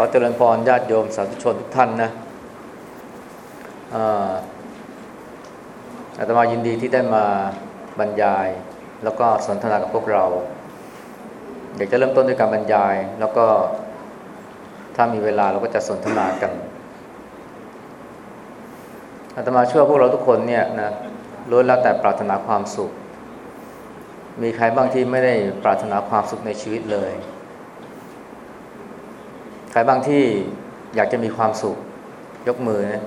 อเจริญพรญาติโยมสาธุชนทุกท่านนะอาตมายินดีที่ได้มาบรรยาย แล้วก็สนทนากับพวกเราอยากจะเริ่มต้นด้วยการบรรยาย แล้วก็ถ้ามีเวลาเราก็จะสนทนากันอาตมาเชื่อพวกเราทุกคนเนี่ยนะล้วนแล้วแต่ปรารถนาความสุข มีใครบ้างที่ไม่ได้ปรารถนาความสุขในชีวิตเลย ใครบ้างที่อยากจะมีความสุข ยกมือนะ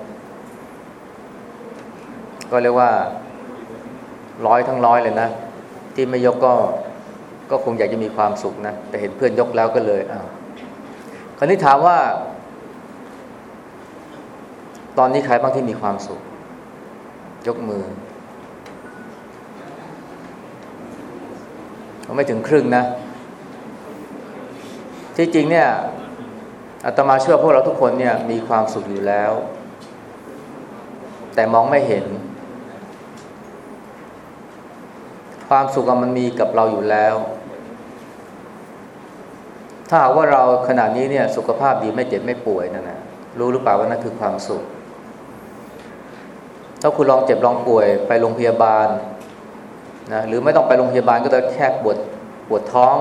ก็เรียกว่า ร้อยทั้งร้อยเลยนะ ที่ไม่ยกก็ก็คงอยากจะมีความสุขนะ แต่เห็นเพื่อนยกแล้วก็เลยอ้าวคราวนี้ถามว่า ตอนนี้ใครบ้างที่มีความสุข ยกมือไม่ถึงครึ่งนะ ที่จริงเนี่ย อาตมาเชื่อพวกเราทุกคนเนี่ยมีความสุขอยู่แล้ว แต่มองไม่เห็น ความสุขมันมีกับเราอยู่แล้ว ถ้าหากว่าเราขณะนี้เนี่ยสุขภาพดีไม่เจ็บไม่ป่วยนั่นนะรู้หรือเปล่าว่านั่นคือความสุข ถ้าคุณลองเจ็บลองป่วยไปโรงพยาบาลนะหรือไม่ต้องไปโรงพยาบาลก็จะแค่ปวดปวดท้อง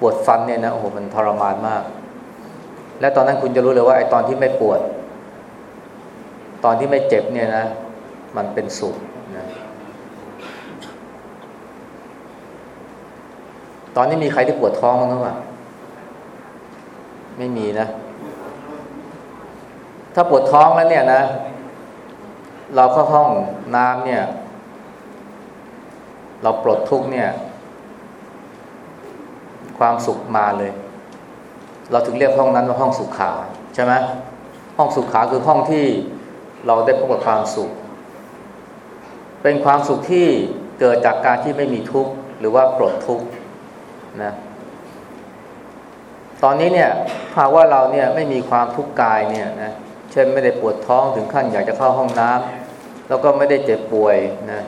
ปวดฟันเนี่ยนะโอ้โหมันทรมานมาก และตอนนั้นคุณจะรู้เลยว่าไอ้ตอนที่ไม่ปวด ตอนที่ไม่เจ็บเนี่ยนะ มันเป็นสุขนะตอนนี้มีใครที่ปวดท้องมั้งหรอไม่มีนะ ถ้าปวดท้องแล้วเนี่ยนะ เราเข้าห้องน้ำเนี่ย เราปลดทุกเนี่ย ความสุขมาเลย เราถึงเรียกห้องนั้นว่าห้องสุขาใช่ไหมห้องสุขาคือห้องที่เราได้พบกับความสุข เป็นความสุขที่เกิดจากการที่ไม่มีทุกข์หรือว่าปลดทุกข์นะตอนนี้เนี่ยหากว่าเราเนี่ยไม่มีความทุกข์กายเนี่ยนะเช่นไม่ได้ปวดท้องถึงขั้นอยากจะเข้าห้องน้ำแล้วก็ไม่ได้เจ็บป่วยนะ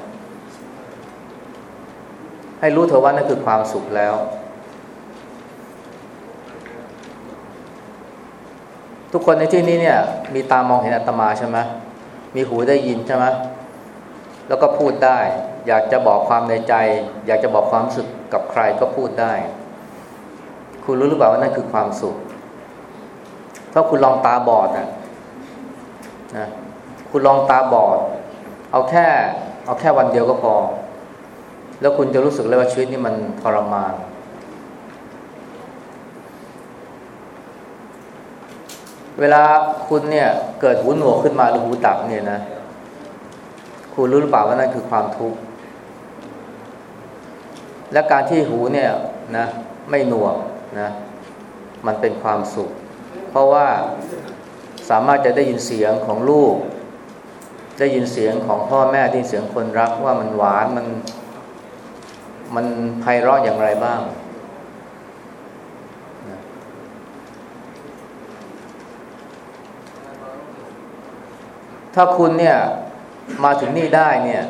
ให้รู้เถอะว่านั่นคือความสุขแล้ว ทุกคนในที่นี้เนี่ย มีตามองเห็นอาตมาใช่ไหมมีหูได้ยินใช่ไหมแล้วก็พูดได้ อยากจะบอกความในใจ อยากจะบอกความสุขกับใครก็พูดได้ คุณรู้หรือเปล่าว่านั่นคือความสุข ถ้าคุณลองตาบอดนะนะคุณลองตาบอด เอาแค่ เอาแค่วันเดียวก็พอ แล้วคุณจะรู้สึกเลยว่าชีวิตนี้มันทรมาน เวลาคุณเนี่ยเกิดหูหนวกขึ้นมาหรือหูดับเนี่ยนะ คุณรู้หรือเปล่าว่านั่นคือความทุกข์ และการที่หูเนี่ยนะไม่หนวกนะ มันเป็นความสุข เพราะว่าสามารถจะได้ยินเสียงของลูก ได้ยินเสียงของพ่อแม่ได้ยินเสียงคนรักว่ามันหวานมัน มันไพเราะอย่างไรบ้าง ถ้าคุณเนี่ยมาถึงนี่ได้เนี่ย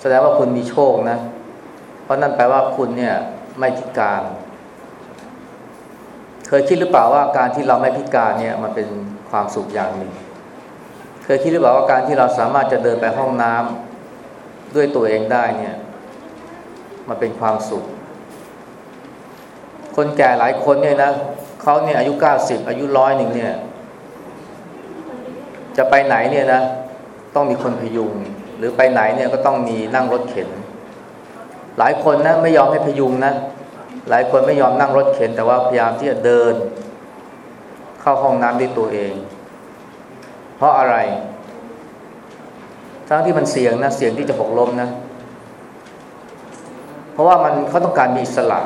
แสดงว่าคุณมีโชคนะ เพราะนั่นแปลว่าคุณเนี่ยไม่พิการ เคยคิดหรือเปล่าว่าการที่เราไม่พิการเนี่ยมันเป็นความสุขอย่างหนึ่ง เคยคิดหรือเปล่าว่าการที่เราสามารถจะเดินไปห้องน้ำด้วยตัวเองได้เนี่ย มันเป็นความสุข คนแก่หลายคนเนี่ยนะเขาเนี่ยอายุเก้าสิบอายุร้อยหนึ่งเนี่ย จะไปไหนเนี่ยนะ ต้องมีคนพยุง หรือไปไหนเนี่ยก็ต้องมีนั่งรถเข็น หลายคนนะไม่ยอมให้พยุงนะ หลายคนไม่ยอมนั่งรถเข็น แต่ว่าพยายามที่จะเดิน เข้าห้องน้ำด้วยตัวเอง เพราะอะไร ทั้งที่มันเสี่ยงนะเสี่ยงที่จะหกล้มนะ เพราะว่ามันเขาต้องการมีอิสระ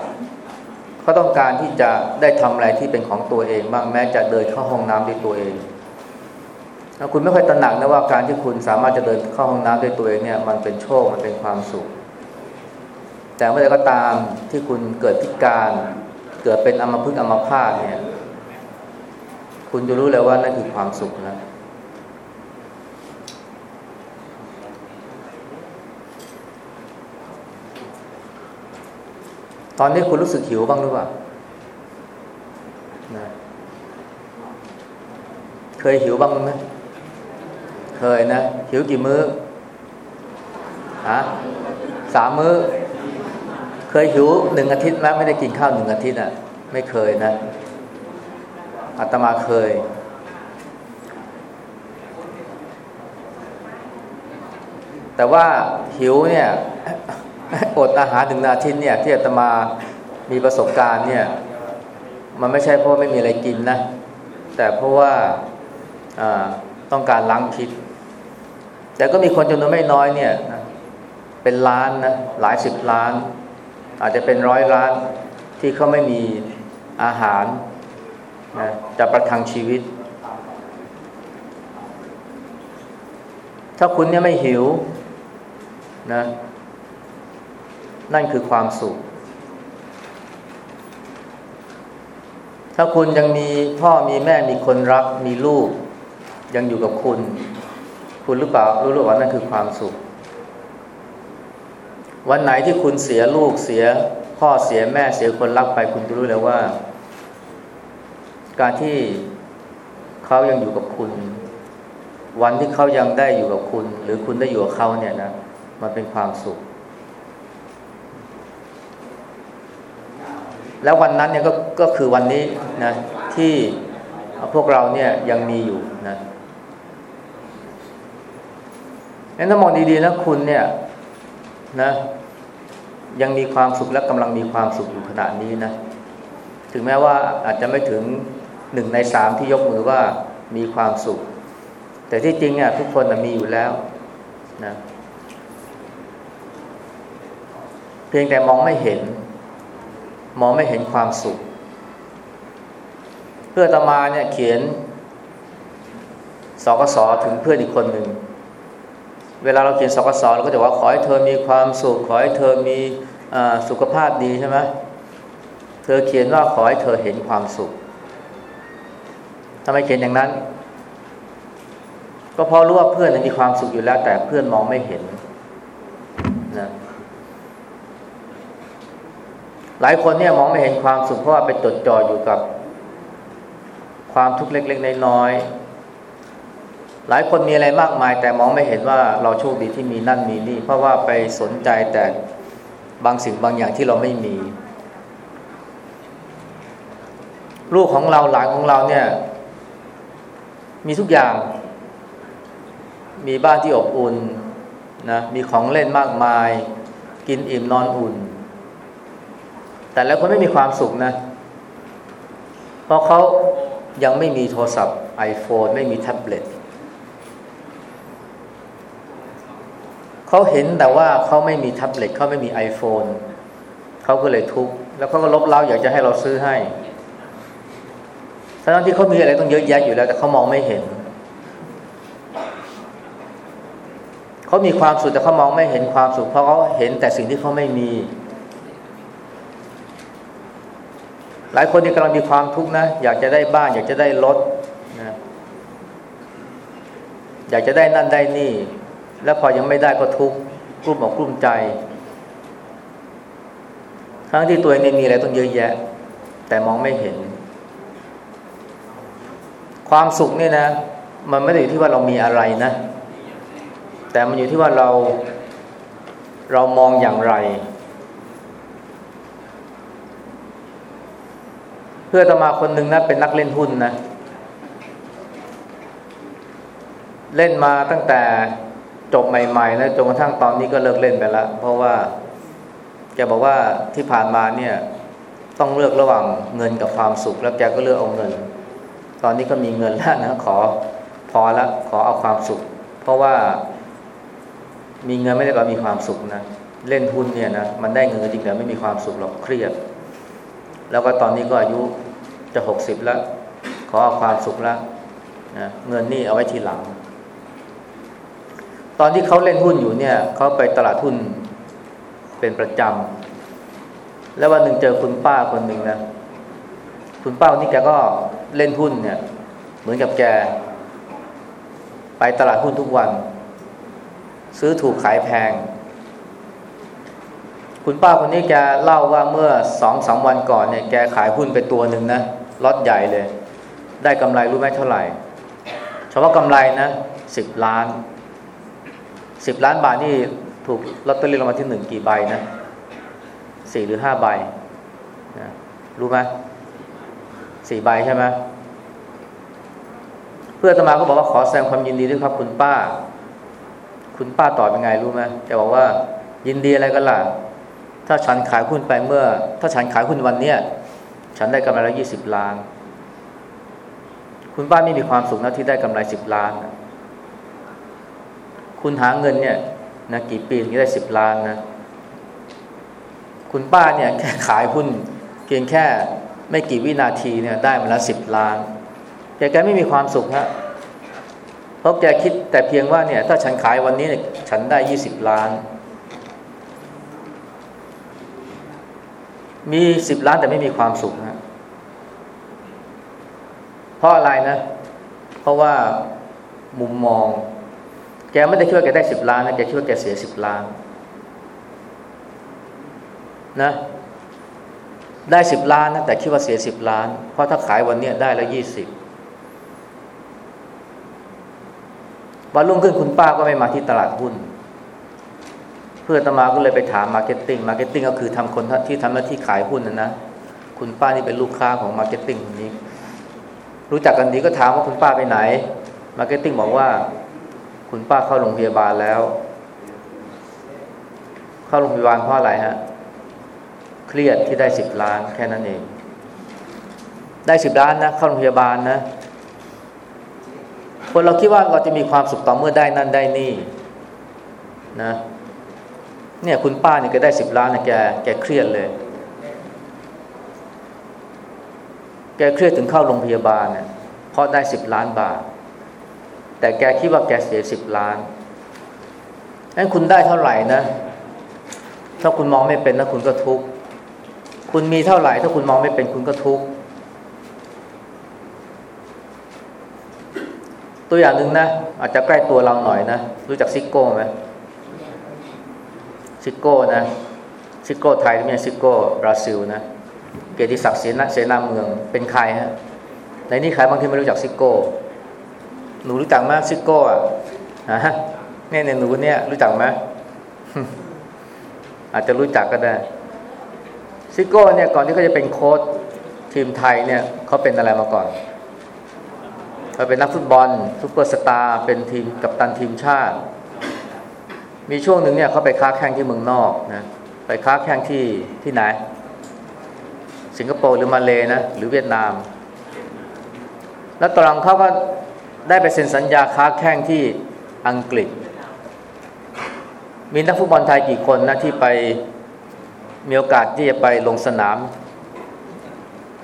เขาต้องการที่จะได้ทำอะไรที่เป็นของตัวเองบ้างแม้จะเดินเข้าห้องน้ำด้วยตัวเอง คุณไม่ค่อยตระหนักนะว่าการที่คุณสามารถจะเดินเข้าห้องน้ำด้วยตัวเองเนี่ยมันเป็นโชคมันเป็นความสุข แต่เมื่อใดก็ตามที่คุณเกิดพิการ เกิดเป็นอมพฤกษ์อัมพาตเนี่ย คุณจะรู้เลยว่านั่นคือความสุขนะตอนนี้คุณรู้สึกหิวบ้างหรือเปล่านะเคยหิวบ้างไหม เคยนะ หิวกี่มื้อฮะสามมื้อ เคยหิวหนึ่งอาทิตย์ไหมไม่ได้กินข้าวหนึ่งอาทิตย์อะ ไม่เคยนะอาตมาเคย แต่ว่าหิวเนี่ยอดอาหารหนึ่งอาทิตย์เนี่ย ที่อาตมามีประสบการณ์เนี่ย มันไม่ใช่เพราะไม่มีอะไรกินนะ แต่เพราะว่าต้องการล้างพิษ แต่ก็มีคนจำนวนไม่น้อยเนี่ยเป็นล้านนะหลายสิบล้าน อาจจะเป็นร้อยล้านที่เขาไม่มีอาหารนะจะประทังชีวิต ถ้าคุณเนี่ยไม่หิวนะนั่นคือความสุข ถ้าคุณยังมีพ่อมีแม่มีคนรักมีลูก ยังอยู่กับคุณ คุณหรือเปล่ารู้หรือเปล่านั่นคือความสุข วันไหนที่คุณเสียลูกเสียพ่อเสียแม่เสียคนรักไป คุณจะรู้เลยว่า การที่เขายังอยู่กับคุณ วันที่เขายังได้อยู่กับคุณ หรือคุณได้อยู่กับเขาเนี่ยนะมันเป็นความสุข แล้ววันนั้นเนี่ยก็ก็คือวันนี้นะที่พวกเราเนี่ยยังมีอยู่นะงั้น ถ้ามองดีๆนะคุณเนี่ยนะ ยังมีความสุขและกำลังมีความสุขอยู่ขณะนี้นะ ถึงแม้ว่าอาจจะไม่ถึงหนึ่งในสามที่ยกมือว่ามีความสุข แต่ที่จริงเนี่ยทุกคนมีอยู่แล้วนะเพียงแต่มองไม่เห็น มองไม่เห็นความสุข เพื่อตมาเนี่ยเขียนสกสถึงเพื่อนอีกคนหนึ่ง เวลาเราเขียนสกสเราก็จะว่าขอให้เธอมีความสุขขอให้เธอมีสุขภาพดีใช่ไหมเธอเขียนว่าขอให้เธอเห็นความสุขทำไมเขียนอย่างนั้น ก็เพราะรู้ว่าเพื่อนมีความสุขอยู่แล้ว แต่เพื่อนมองไม่เห็นนะหลายคนเนี่ยมองไม่เห็นความสุขเพราะว่าไปจดจ่ออยู่กับ ความทุกข์เล็ก ๆ น้อยๆ หลายคนมีอะไรมากมาย แต่มองไม่เห็นว่าเราโชคดีที่มีนั่นมีนี่ เพราะว่าไปสนใจแต่บางสิ่งบางอย่างที่เราไม่มี ลูกของเราหลานของเราเนี่ย มีทุกอย่าง มีบ้านที่อบอุ่นนะมีของเล่นมากมาย กินอิ่มนอนอุ่น แต่แล้วคนไม่มีความสุขนะ เพราะเขายังไม่มีโทรศัพท์ iPhone ไม่มีแท็บเล็ต เขาเห็นแต่ว่าเขาไม่มีแท็บเล็ตเขาไม่มี iPhone เขาก็เลยทุกข์แล้วเขาก็ลบเล้าอยากจะให้เราซื้อให้ทั้งที่เขามีอะไรต้องเยอะแยะอยู่แล้ว แต่เขามองไม่เห็น เขามีความสุขแต่เขามองไม่เห็นความสุขเพราะเขาเห็นแต่สิ่งที่เขาไม่มี หลายคนนี่กำลังมีความทุกข์นะ อยากจะได้บ้าน อยากจะได้รถนะ อยากจะได้นั่นได้นี่ แล้วพอยังไม่ได้ก็ทุกข์กลุ้มอกกลุ้มใจ ทั้งที่ตัวเองมีอะไรต้องเยอะแยะ แต่มองไม่เห็น ความสุขนี่นะ มันไม่ได้อยู่ที่ว่าเรามีอะไรนะ แต่มันอยู่ที่ว่าเราเรามองอย่างไร เพื่อตมาคนหนึ่งนะเป็นนักเล่นหุ้นนะ เล่นมาตั้งแต่ จบใหม่ๆนะจนกระทั่งตอนนี้ก็เลิกเล่นไปแล้ว เพราะว่าแกบอกว่าที่ผ่านมาเนี่ยต้องเลือกระหว่างเงินกับความสุข แล้วแกก็เลือกเอาเงิน ตอนนี้ก็มีเงินแล้วนะขอพอแล้วขอเอาความสุข เพราะว่ามีเงินไม่ได้แปลมีความสุขนะเล่นหุ้นเนี่ยนะมันได้เงินจริงแต่ไม่มีความสุขหรอกเครียด แล้วก็ตอนนี้ก็อายุจะหกสิบแล้ว ขอเอาความสุขแล้วนะเงินนี่เอาไว้ทีหลัง อนที่เขาเล่นหุ้นอยู่เนี่ยเขาไปตลาดหุ้นเป็นประจำแล้ววันหนึ่งเจอคุณป้าคนหนึ่งนะคุณป้านี่แกก็เล่นหุ้นเนี่ย เหมือนกับแก ไปตลาดหุ้นทุกวัน ซื้อถูกขายแพง คุณป้าคนนี้แกเล่าว่าเมื่อสองสามวันก่อนเนี่ยแกขายหุ้นไปตัวหนึ่งนะล็อตใหญ่เลย ได้กำไรรู้ไหมเท่าไหร่เฉพาะกำไรนะสิบล้าน สิบล้านบาทนี่ถูกลอตเตอรี่รางวัลที่หนึ่งกี่ใบนะสี่หรือห้าใบนะรู้ไหมสี่ใบใช่ไหมเพื่อนตมาก็บอกว่าขอแสดงความยินดีด้วยครับคุณป้า คุณป้าตอบยังไงรู้ไหมจะบอกว่า ยินดีอะไรกันล่ะ ถ้าฉันขายหุ้นไปเมื่อ ถ้าฉันขายหุ้นวันเนี้ยฉันได้กำไรแล้วยี่สิบล้าน คุณป้าไม่มีความสุขนะที่ได้กำไรสิบล้าน คุณหาเงินเนี่ยนะกี่ปีถึงได้สิบล้านนะ คุณป้าเนี่ยแค่ขายหุ้นเพียงแค่ไม่กี่วินาทีเนี่ยได้มาล้วสิบล้านแกแกไม่มีความสุขฮะเพราะแกคิดแต่เพียงว่าเนี่ย ถ้าฉันขายวันนี้เนี่ยฉันได้ยี่สิบล้าน มีสิบล้านแต่ไม่มีความสุขฮะเพราะอะไรนะ เพราะว่ามุมมอง แกไม่ได้คิดว่าแกได้สิบล้านนะแกคิดว่าแกเสียสิบล้าน นะ ได้สิบล้านนะแต่คิดว่าเสียสิบล้าน เพราะถ้าขายวันนี้ได้แล้วยี่สิบวันรุ่งขึ้นคุณป้าก็ไม่มาที่ตลาดหุ้น เพื่อนอาตมาก็เลยไปถาม marketing marketing ก็คือทำคนที่ทำหน้าที่ขายหุ้นนะนะคุณป้านี่เป็นลูกค้าของ marketing คนนี้ รู้จักกันดีก็ถามว่าคุณป้าไปไหน marketing บอกว่า คุณป้าเข้าโรงพยาบาลแล้ว เข้าโรงพยาบาลเพราะอะไรฮะ เครียดที่ได้สิบล้านแค่นั้นเอง ได้สิบล้านนะเข้าโรงพยาบาลนะคนเราคิดว่าเราจะมีความสุขต่อเมื่อได้นั่นได้นี่นะเนี่ยคุณป้าเนี่ยแกได้สิบล้านนะแกแกเครียดเลย แกเครียดถึงเข้าโรงพยาบาลเนี่ยเพราะได้สิบล้านบาท แต่แกคิดว่าแกเสียสิบล้านนั้นคุณได้เท่าไหร่นะ ถ้าคุณมองไม่เป็นนะคุณก็ทุกข์คุณมีเท่าไหร่ ถ้าคุณมองไม่เป็นคุณก็ทุกข์ตัวอย่างหนึ่งนะอาจจะใกล้ตัวเราหน่อยนะ รู้จักซิโก้ไหมซิโก้นะซิโก้ไทยไม่ใช่ซิโก้บราซิลนะเกียรติศักดิ์เสนาเสนาเมืองเป็นใครฮะในนี้ใครบางทีไม่รู้จักซิโก้ หนูรู้จักไหมซิโก้อะฮะเนี่ยหนูเนี่ยรู้จักไหมอาจจะรู้จักก็ได้ซิโก้เนี่ยก่อนที่เขาจะเป็นโค้ชทีมไทยเนี่ยเขาเป็นอะไรมาก่อนเขาเป็นนักฟุตบอลซุปเปอร์สตาร์เป็นทีมกัปตันทีมชาติ มีช่วงหนึ่งเนี่ยเขาไปค้าแข่งที่เมืองนอกนะไปค้าแข่งที่ที่ไหน สิงคโปร์หรือมาเลนะหรือเวียดนาม แล้วตอนหลังเขาก็ ได้ไปเซ็นสัญญาค้าแข่งที่อังกฤษ มีนักฟุตบอลไทยกี่คนนะที่ไปมีโอกาสที่จะไปลงสนาม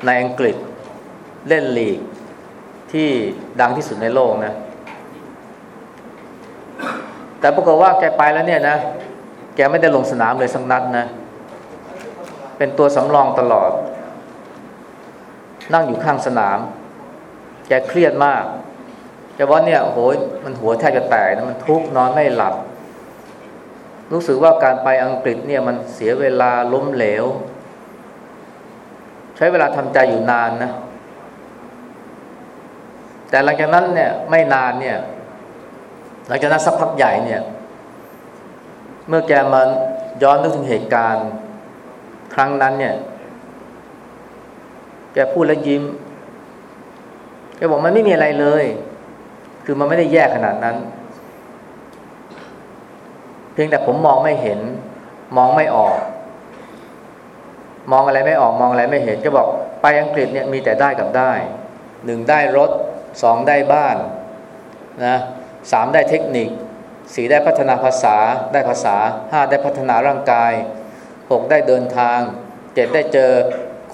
ในอังกฤษเล่นลีกที่ดังที่สุดในโลกนะ แต่ปรากฏว่าแกไปแล้วเนี่ยนะ แกไม่ได้ลงสนามเลยสักนัดนะ เป็นตัวสำรองตลอด นั่งอยู่ข้างสนาม แกเครียดมาก แกว่าเนี่ยโหยมันหัวแทบจะแตกนะมันทุกข์นอนไม่หลับ รู้สึกว่าการไปอังกฤษเนี่ยมันเสียเวลาล้มเหลว ใช้เวลาทำใจอยู่นานนะ แต่หลังจากนั้นเนี่ยไม่นานเนี่ย หลังจากนั้นสักพักใหญ่เนี่ย เมื่อแกมาย้อนนึกถึงเหตุการณ์ ครั้งนั้นเนี่ย แกพูดแล้วยิ้มแกบอกมันไม่มีอะไรเลย คือมันไม่ได้แย่ขนาดนั้น เพียงแต่ผมมองไม่เห็น มองไม่ออก มองอะไรไม่ออกมองอะไรไม่เห็นจะบอกไปอังกฤษเนี่ยมีแต่ได้กับได้หนึ่งได้รถสองได้บ้านนะสามได้เทคนิคสี่ได้พัฒนาภาษาได้ภาษาห้าได้พัฒนาร่างกายหกได้เดินทางเจ็ดได้เจอ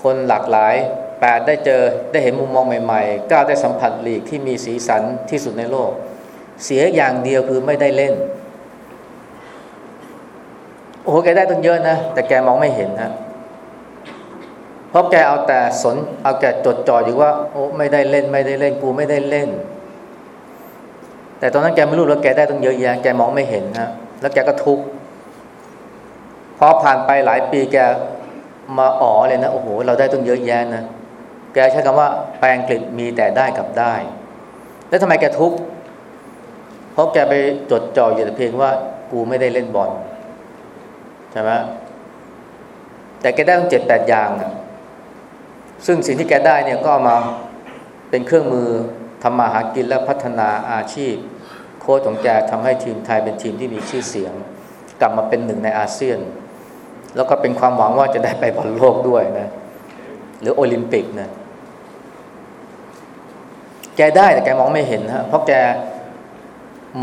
คนหลากหลาย แปดได้เจอได้เห็นมุมมองใหม่ๆเก้าได้สัมผัสหลีกที่มีสีสันที่สุดในโลก เสียอย่างเดียวคือไม่ได้เล่น โอ้โหแกได้ตั้งเยอะนะ แต่แกมองไม่เห็นนะ เพราะแกเอาแต่สน เอาแกจดจ่ออยู่ว่า โอ้ไม่ได้เล่นไม่ได้เล่นกูไม่ได้เล่น แต่ตอนนั้นแกไม่รู้แล้วแกได้ตั้งเยอะแยะแกมองไม่เห็นนะแล้วแกก็ทุกข์พอผ่านไปหลายปีแกมาอ๋อเลยนะ โอ้โห เราได้ตั้งเยอะแยะนะ แกใช้คำว่าแปลงกฤษมีแต่ได้กับได้ แล้วทำไมแกทุกข์เพราะแกไปจดจ่ออยู่แต่เพียงว่ากูไม่ได้เล่นบอลใช่ไหมแต่แกได้ตั้งเจ็ดแปดอย่างอะซึ่งสิ่งที่แกได้เนี่ยก็เอามาเป็นเครื่องมือทำมาหากินและพัฒนาอาชีพ โค้ชของแกทำให้ทีมไทยเป็นทีมที่มีชื่อเสียง กลับมาเป็นหนึ่งในอาเซียน แล้วก็เป็นความหวังว่าจะได้ไปบอลโลกด้วยนะ หรือโอลิมปิกนะ แกได้แต่แกมองไม่เห็นฮะเพราะแก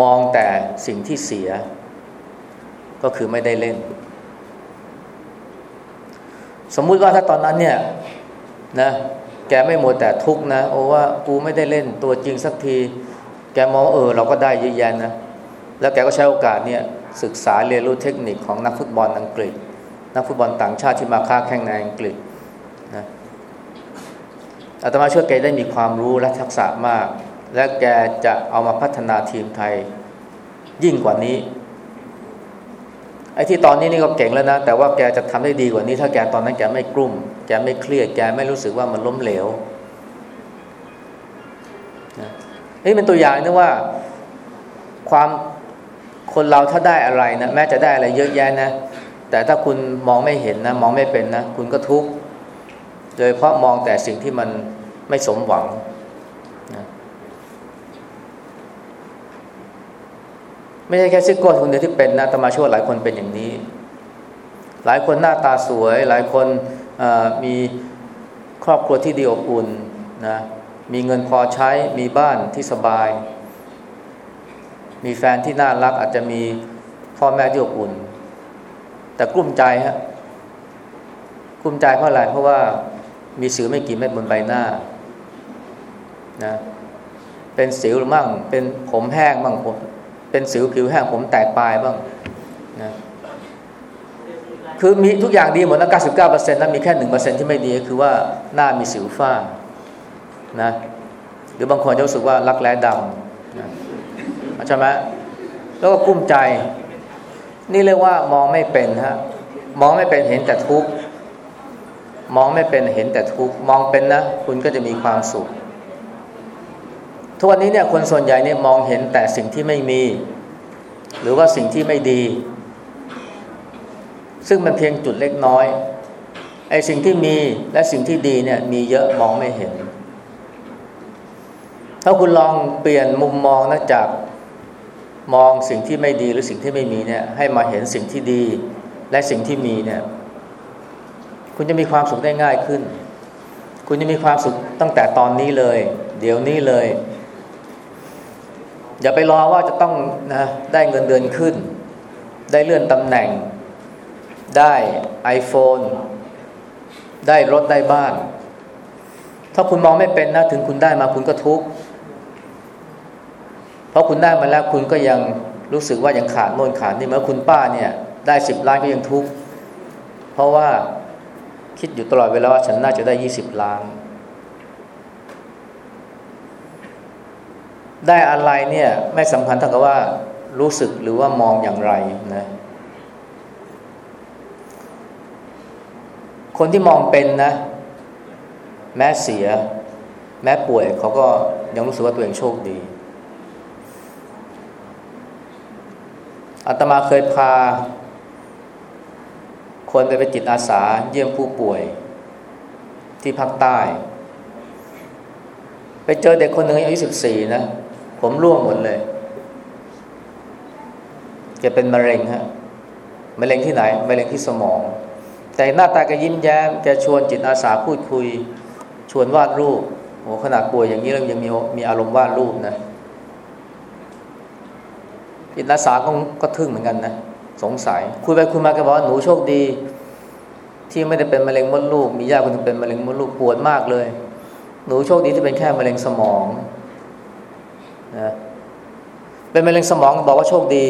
มองแต่สิ่งที่เสีย ก็คือไม่ได้เล่น สมมุติว่าถ้าตอนนั้นเนี่ยนะแกไม่หมดแต่ทุกนะโอ้ว่ากูไม่ได้เล่นตัวจริงสักที แกมองเออ เราก็ได้เยอะแยะนะแล้วแกก็ใช้โอกาสเนี่ยศึกษาเรียนรู้เทคนิคของนักฟุตบอลอังกฤษ นักฟุตบอลต่างชาติที่มาค้าแข่งในอังกฤษ อาตมาเชื่อแกได้มีความรู้และทักษะมาก และแกจะเอามาพัฒนาทีมไทยยิ่งกว่านี้ไอ้ที่ตอนนี้นี่ก็เก่งแล้วนะ แต่ว่าแกจะทำได้ดีกว่านี้ ถ้าแกตอนนั้นแกไม่กลุ้มแกไม่เครียดแกไม่รู้สึกว่ามันล้มเหลวนี่เป็นตัวอย่างนะว่าความคนเราถ้าได้อะไรนะแม้จะได้อะไรเยอะแยะนะ แต่ถ้าคุณมองไม่เห็นนะ มองไม่เป็นนะ คุณก็ทุกข์ โดยเพราะมองแต่สิ่งที่มันไม่สมหวังนะไม่ใช่แค่ซิโก้คนเดียวที่เป็นนะตมาช่วยหลายคนเป็นอย่างนี้ หลายคนหน้าตาสวย หลายคนมีครอบครัวที่ดีอบอุ่นนะมีเงินพอใช้มีบ้านที่สบาย มีแฟนที่น่ารักอาจจะมีพ่อแม่ที่อบอุ่น แต่กลุ้มใจฮะกลุ้มใจเพราะอะไรเพราะว่า มีสิวไม่กี่เม็ดบนใบหน้านะเป็นสิวมั่ง เป็นผมแห้งบ้างผมเป็นสิวผิวแห้งผมแตกปลายบ้างนะคือมีทุกอย่างดีหมดนะ99%แล้วมีแค่ 1%ที่ไม่ดีคือว่าหน้ามีสิวฝ้านะหรือบางคนจะรู้สึกว่ารักแร้ดำนะใช่ไหมแล้วก็กุ้มใจ นี่เรียกว่ามองไม่เป็นฮะมองไม่เป็นเห็นแต่ทุกข์ มองไม่เป็นเห็นแต่ทุกมองเป็นนะ คุณก็จะมีความสุข ทุกวันนี้เนี่ยคนส่วนใหญ่เนี่ยมองเห็นแต่สิ่งที่ไม่มี หรือว่าสิ่งที่ไม่ดี ซึ่งมันเพียงจุดเล็กน้อยไอ้สิ่งที่มีและสิ่งที่ดีเนี่ย มีเยอะมองไม่เห็น ถ้าคุณลองเปลี่ยนมุมมองนะจากมองสิ่งที่ไม่ดีหรือสิ่งที่ไม่มีเนี่ย ให้มาเห็นสิ่งที่ดีและสิ่งที่มีเนี่ย คุณจะมีความสุขได้ง่ายขึ้น คุณจะมีความสุขตั้งแต่ตอนนี้เลย เดี๋ยวนี้เลย อย่าไปรอว่าจะต้องนะได้เงินเดือนขึ้น ได้เลื่อนตำแหน่ง ได้ iPhone ได้รถได้บ้าน ถ้าคุณมองไม่เป็นนะถึงคุณได้มาคุณก็ทุกข์เพราะคุณได้มาแล้วคุณก็ยังรู้สึกว่ายังขาดโน่นขาดนี่เมื่อคุณป้าเนี่ย ได้สิบล้านก็ยังทุกข์เพราะว่า คิดอยู่ตลอดเวลาว่าฉันน่าจะได้ยี่สิบล้าน ได้อะไรเนี่ยไม่สำคัญเท่ากับว่ารู้สึกหรือว่ามองอย่างไรนะคนที่มองเป็นนะ แม้เสีย แม้ป่วยเขาก็ยังรู้สึกว่าตัวเองโชคดีอาตมาเคยพา คนไปเป็นจิตอาสาเยี่ยมผู้ป่วยที่ภาคใต้ ไปเจอเด็กคนหนึ่งอายุสิบสี่นะ ผมร่วงหมดเลยแกเป็นมะเร็งฮะมะเร็งที่ไหนมะเร็งที่สมอง แต่หน้าตาแกยิ้มแย้มแกชวนจิตอาสาพูดคุย ชวนวาดรูปโอ้ขนาดป่วยอย่างนี้แล้วยังมีมีอารมณ์วาดรูปนะจิตอาสาก็ก็ทึ่งเหมือนกันนะ สงสัย คุยไปคุยมาแกบอกว่าหนูโชคดี ที่ไม่ได้เป็นมะเร็งมดลูก มีญาติคนนึงเป็นมะเร็งมดลูกปวดมากเลย หนูโชคดีที่เป็นแค่มะเร็งสมองนะเป็นมะเร็งสมองบอกว่าโชคดี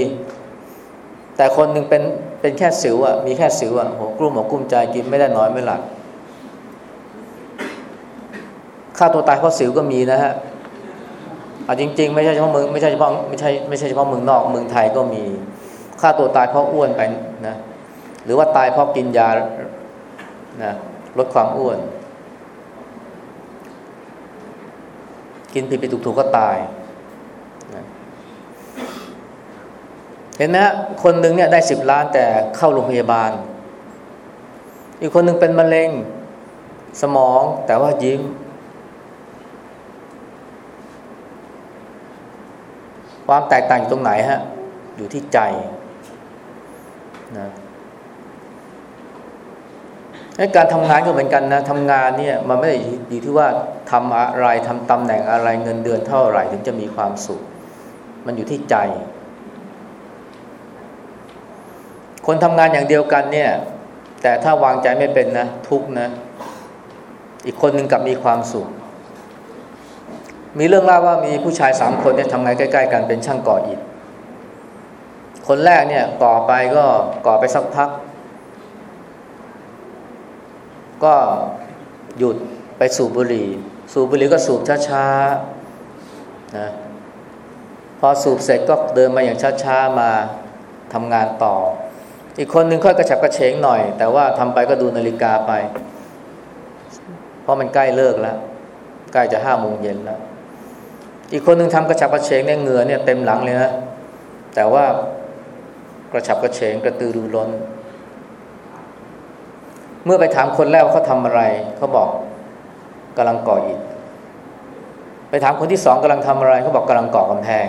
แต่คนหนึ่งเป็นเป็นแค่สิวอะมีแค่สิวอะโหกลุ้มหัวกลุ้มใจกินไม่ได้น้อยไม่หลับฆ่าตัวตายเพราะสิวก็มีนะฮะเอาจริง ๆ ไม่ใช่เฉพาะเมืองไม่ใช่เฉพาะไม่ใช่ไม่ใช่เฉพาะเมืองนอกเมืองไทยก็มี ฆ่าตัวตายเพราะอ้วนไปนะหรือว่าตายเพราะกินยานะลดความอ้วน กินผิดไปถูกๆก็ตายนะเห็นไหมฮะคนหนึ่งเนี่ยได้สิบล้านแต่เข้าโรงพยาบาล อีกคนหนึ่งเป็นมะเร็งสมองแต่ว่ายิ้ม ความแตกต่างอยู่ตรงไหนฮะ อยู่ที่ใจ นะการทำงานก็เหมือนกันนะทำงานเนี่ยมันไม่ได้อยู่ที่ว่าทำอะไรทำตำแหน่งอะไรเงินเดือนเท่าไหร่ถึงจะมีความสุข มันอยู่ที่ใจ คนทำงานอย่างเดียวกันเนี่ย แต่ถ้าวางใจไม่เป็นนะ ทุกนะ อีกคนหนึ่งกับมีความสุข มีเรื่องเล่าว่ามีผู้ชายสามคนเนี่ยทำงานใกล้ ๆ กันเป็นช่างก่ออิฐ คนแรกเนี่ยก่อไปก็ก่อไปสักพัก ก็หยุดไปสูบบุหรี่ สูบบุหรี่ก็สูบช้าๆนะพอสูบเสร็จก็เดินมาอย่างช้าๆมาทำงานต่อ อีกคนนึงค่อยกระฉับกระเฉงหน่อย แต่ว่าทำไปก็ดูนาฬิกาไป เพราะมันใกล้เลิกแล้ว ใกล้จะห้าโมงเย็นแล้ว อีกคนนึงทำกระฉับกระเฉงเนี่ยเหงื่อเนี่ยเต็มหลังเลยนะแต่ว่า กระฉับกระเฉงกระตือรือร้น เมื่อไปถามคนแรกว่าเขาทำอะไร เขาบอกกำลังก่ออิฐไปถามคนที่สองกำลังทำอะไร เขาบอกกำลังก่อกำแพง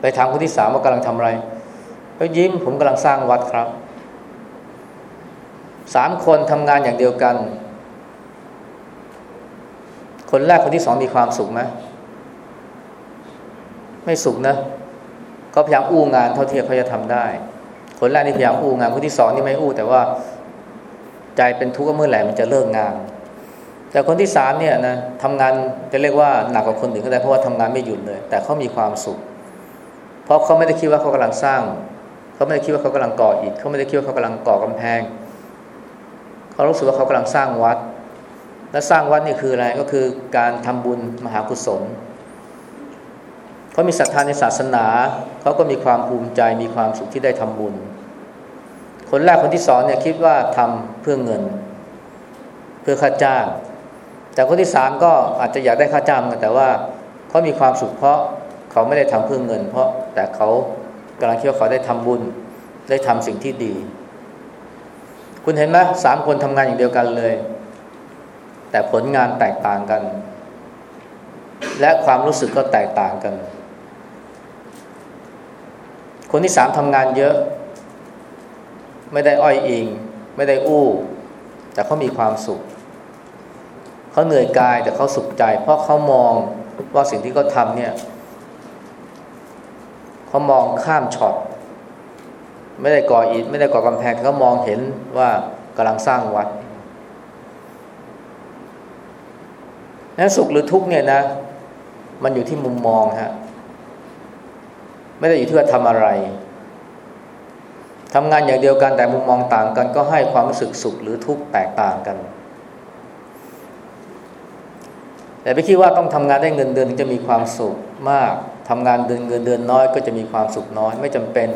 ไปถามคนที่สามว่ากำลังทำอะไรเขายิ้มผมกำลังสร้างวัดครับสามคนทำงานอย่างเดียวกัน คนแรกคนที่สองมีความสุขไหมไม่สุขนะ เขาพยายามอู้งานเท่าที่เขาจะทำได้ คนแรกนี่พยายามอู้งาน คนที่สองนี่ไม่อู้ แต่ว่าใจเป็นทุกข์ก็เมื่อไหร่มันจะเลิกงาน แต่คนที่สามเนี่ยนะทำงานจะเรียกว่าหนักกว่าคนอื่นก็ได้เพราะว่าทำงานไม่หยุดเลย แต่เขามีความสุข เพราะเขาไม่ได้คิดว่าเขากำลังสร้าง เขาไม่ได้คิดว่าเขากำลังก่ออิฐเขาไม่ได้คิดว่าเขากำลังก่อกำแพง เขารู้สึกว่าเขากำลังสร้างวัด และสร้างวัดนี่คืออะไรก็คือการทำบุญมหากุศล เขามีศรัทธาในศาสนา เขาก็มีความภูมิใจมีความสุขที่ได้ทำบุญ คนแรกคนที่สองเนี่ยคิดว่าทำเพื่อเงิน เพื่อค่าจ้าง แต่คนที่สามก็อาจจะอยากได้ค่าจ้างแต่ว่าเขามีความสุขเพราะเขาไม่ได้ทำเพื่อเงิน เพราะแต่เขากำลังคิดว่าเขาได้ทำบุญ ได้ทำสิ่งที่ดี คุณเห็นไหมสามคนทำงานอย่างเดียวกันเลย แต่ผลงานแตกต่างกันและความรู้สึกก็แตกต่างกัน คนที่สามทำงานเยอะ ไม่ได้อ้อยอิง ไม่ได้อู้ แต่เขามีความสุข เขาเหนื่อยกายแต่เขาสุขใจ เพราะเขามองว่าสิ่งที่เขาทำเนี่ยเขามองข้ามช็อตไม่ได้ก่ออิฐไม่ได้ก่อกำแพงเขามองเห็นว่ากำลังสร้างวัดนั้นสุขหรือทุกข์เนี่ยนะ มันอยู่ที่มุมมองฮะ ไม่ได้อยู่ที่ว่าทำอะไรทำงานอย่างเดียวกันแต่มุมมองต่างกัน ก็ให้ความรู้สึกสุขหรือทุกข์แตกต่างกัน แต่ไปคิดว่าต้องทำงานได้เงินเดือนถึงจะมีความสุขมากทำงานเดือนเงินเดือนน้อย ก็จะมีความสุขน้อย ไม่จำเป็น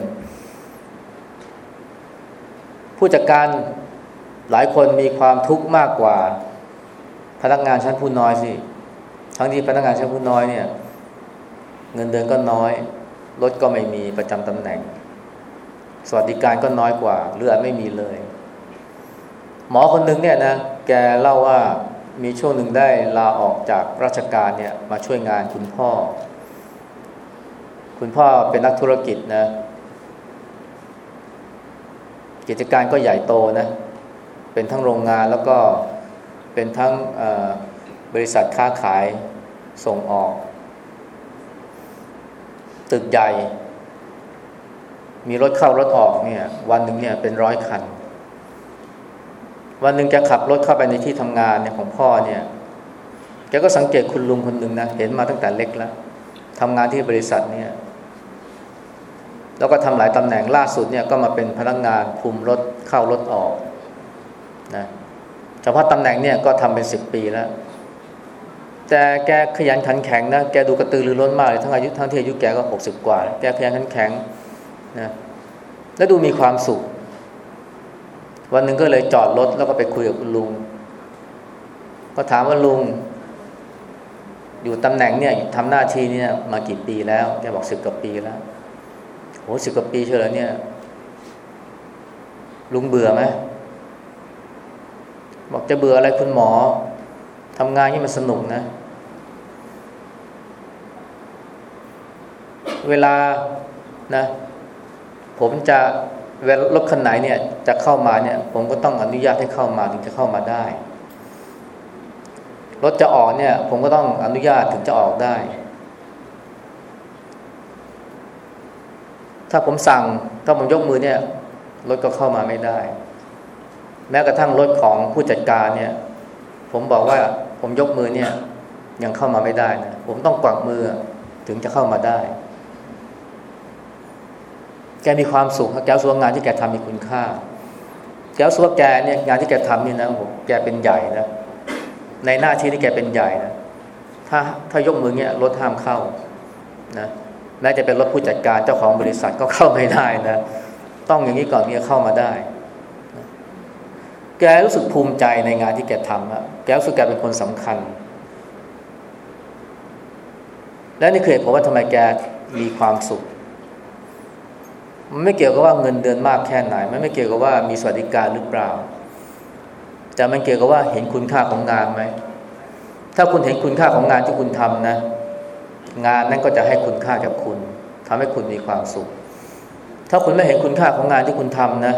ผู้จัดการหลายคนมีความทุกข์มากกว่า พนักงานชั้นผู้น้อยสิทั้งที่พนักงานชั้นผู้น้อยเนี่ย เงินเดือนก็น้อย รถก็ไม่มีประจำตำแหน่ง สวัสดิการก็น้อยกว่าหรือไม่มีเลย หมอคนหนึ่งเนี่ยนะแกเล่าว่ามีช่วงหนึ่งได้ลาออกจากราชการเนี่ยมาช่วยงานคุณพ่อ คุณพ่อเป็นนักธุรกิจนะ กิจการก็ใหญ่โตนะ เป็นทั้งโรงงานแล้วก็เป็นทั้งบริษัทค้าขายส่งออก ตึกใหญ่ มีรถเข้ารถออกเนี่ย วันหนึ่งเนี่ยเป็นร้อยคัน วันหนึ่งแกขับรถเข้าไปในที่ทำงานเนี่ยของพ่อเนี่ยแกก็สังเกตคุณลุงคนหนึ่งนะเห็นมาตั้งแต่เล็กแล้วทำงานที่บริษัทเนี่ย แล้วก็ทำหลายตำแหน่งล่าสุดเนี่ยก็มาเป็นพนักงานคุมรถเข้ารถออกนะเฉพาะตำแหน่งเนี่ยก็ทำเป็นสิบปีแล้ว แต่แกขยันขันแข็งนะแกดูกระตือรือร้นมากเลยทั้งอายุทั้งที่อายุแกก็หกสิบกว่า แกขยันขันแข็งนะแล้วดูมีความสุข วันหนึ่งก็เลยจอดรถแล้วก็ไปคุยกับคุณลุง ก็ถามว่าลุง อยู่ตำแหน่งเนี่ยทำหน้าที่เนี่ยมากี่ปีแล้ว แกบอกสิบกว่าปีแล้วโหสิบกว่าปีเชียวแล้วเนี่ย ลุงเบื่อไหมบอกจะเบื่ออะไรคุณหมอ ทำงานนี่มันสนุกนะ เวลานะ ผมจะเวลารถคันไหนเนี่ยจะเข้ามาเนี่ย ผมก็ต้องอนุญาตให้เข้ามาถึงจะเข้ามาได้ รถจะออกเนี่ย ผมก็ต้องอนุญาตถึงจะออกได้ ถ้าผมสั่งถ้าผมยกมือเนี่ยรถก็เข้ามาไม่ได้ แม้กระทั่งรถของผู้จัดการเนี่ย ผมบอกว่า ผมยกมือเนี่ย ยังเข้ามาไม่ได้นะผมต้องกวักมือถึงจะเข้ามาได้ แกมีความสุขแกรู้สึกว่างานที่แกทำมีคุณค่าแกรู้สึกว่าแกเนี่ยงานที่แกทำนี่นะผมแกเป็นใหญ่นะในหน้าที่ที่แกเป็นใหญ่นะถ้าถ้ายกมือเนี่ยรถห้ามเข้านะแม้จะเป็นรถผู้จัดการเจ้าของบริษัทก็เข้าไม่ได้นะต้องอย่างนี้ก่อนที่จะเข้ามาได้ กรู้สึกภูมิใจในงานที่แกทำอะแกรู้สึกแกเป็นคนสำคัญ และนี่คือเหตุผลว่าทำไมแกมีความสุข มันไม่เกี่ยวกับว่าเงินเดือนมากแค่ไหน มันไม่เกี่ยวกับว่ามีสวัสดิการหรือเปล่า แต่มันเกี่ยวกับว่าเห็นคุณค่าของงานไหม ถ้าคุณเห็นคุณค่าของงานที่คุณทำนะ งานนั้นก็จะให้คุณค่ากับคุณทำให้คุณมีความสุข ถ้าคุณไม่เห็นคุณค่าของงานที่คุณทำนะ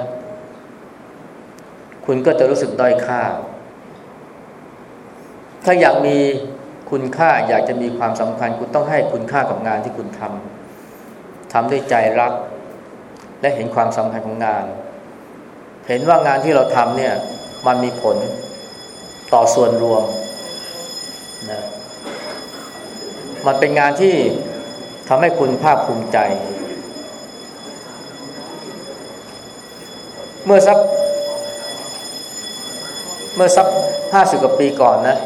คุณก็จะรู้สึกด้อยค่า ถ้าอยากมีคุณค่าอยากจะมีความสำคัญ คุณต้องให้คุณค่ากับงานที่คุณทำทำด้วยใจรัก และเห็นความสำคัญของงาน เห็นว่างานที่เราทำเนี่ย มันมีผลต่อส่วนรวมนะมันเป็นงานที่ทำให้คุณภาคภูมิใจ เมื่อสัก เมื่อสักห้าสิบกว่าปีก่อนนะ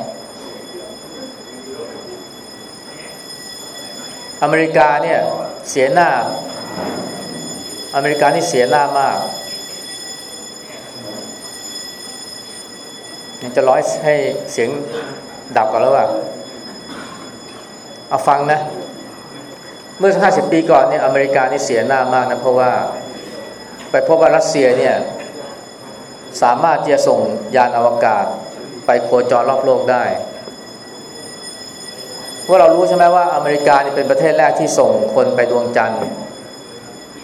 อเมริกาเนี่ยเสียหน้า อเมริกานี่เสียหน้ามากยังจะร้อยให้เสียงดับก่อนแล้วว่าเอาฟังนะ เมื่อห้าสิบปีก่อนเนี่ยอเมริกานี่เสียหน้ามากนะ เพราะว่า ไปพบว่ารัสเซียเนี่ย สามารถจะส่งยานอวกาศไปโคจรรอบโลกได้ว่าเรารู้ใช่ไหมว่าอเมริกานี่เป็นประเทศแรกที่ส่งคนไปดวงจันทร์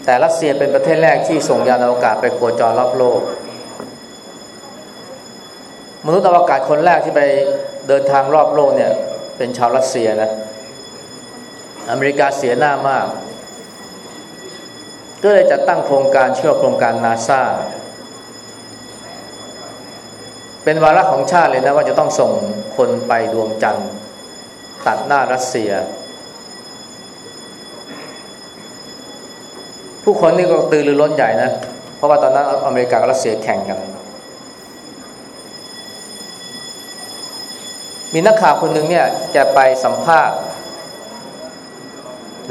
แต่รัสเซียเป็นประเทศแรกที่ส่งยานอวกาศไปโคจรรอบโลก มนุษย์อวกาศคนแรกที่ไปเดินทางรอบโลกเนี่ย เป็นชาวรัสเซียนะ อเมริกาเสียหน้ามาก ก็เลยจัดตั้งโครงการเชื่อโครงการนาซา เป็นวาระของชาติเลยนะว่าจะต้องส่งคนไปดวงจันทร์ตัดหน้ารัสเซีย ผู้คนนี่ก็ตื่นรือร้นใหญ่นะ เพราะว่าตอนนั้นอเมริกากับรัสเซียแข่งกัน มีนักข่าวคนหนึ่งเนี่ยแกไปสัมภาษณ์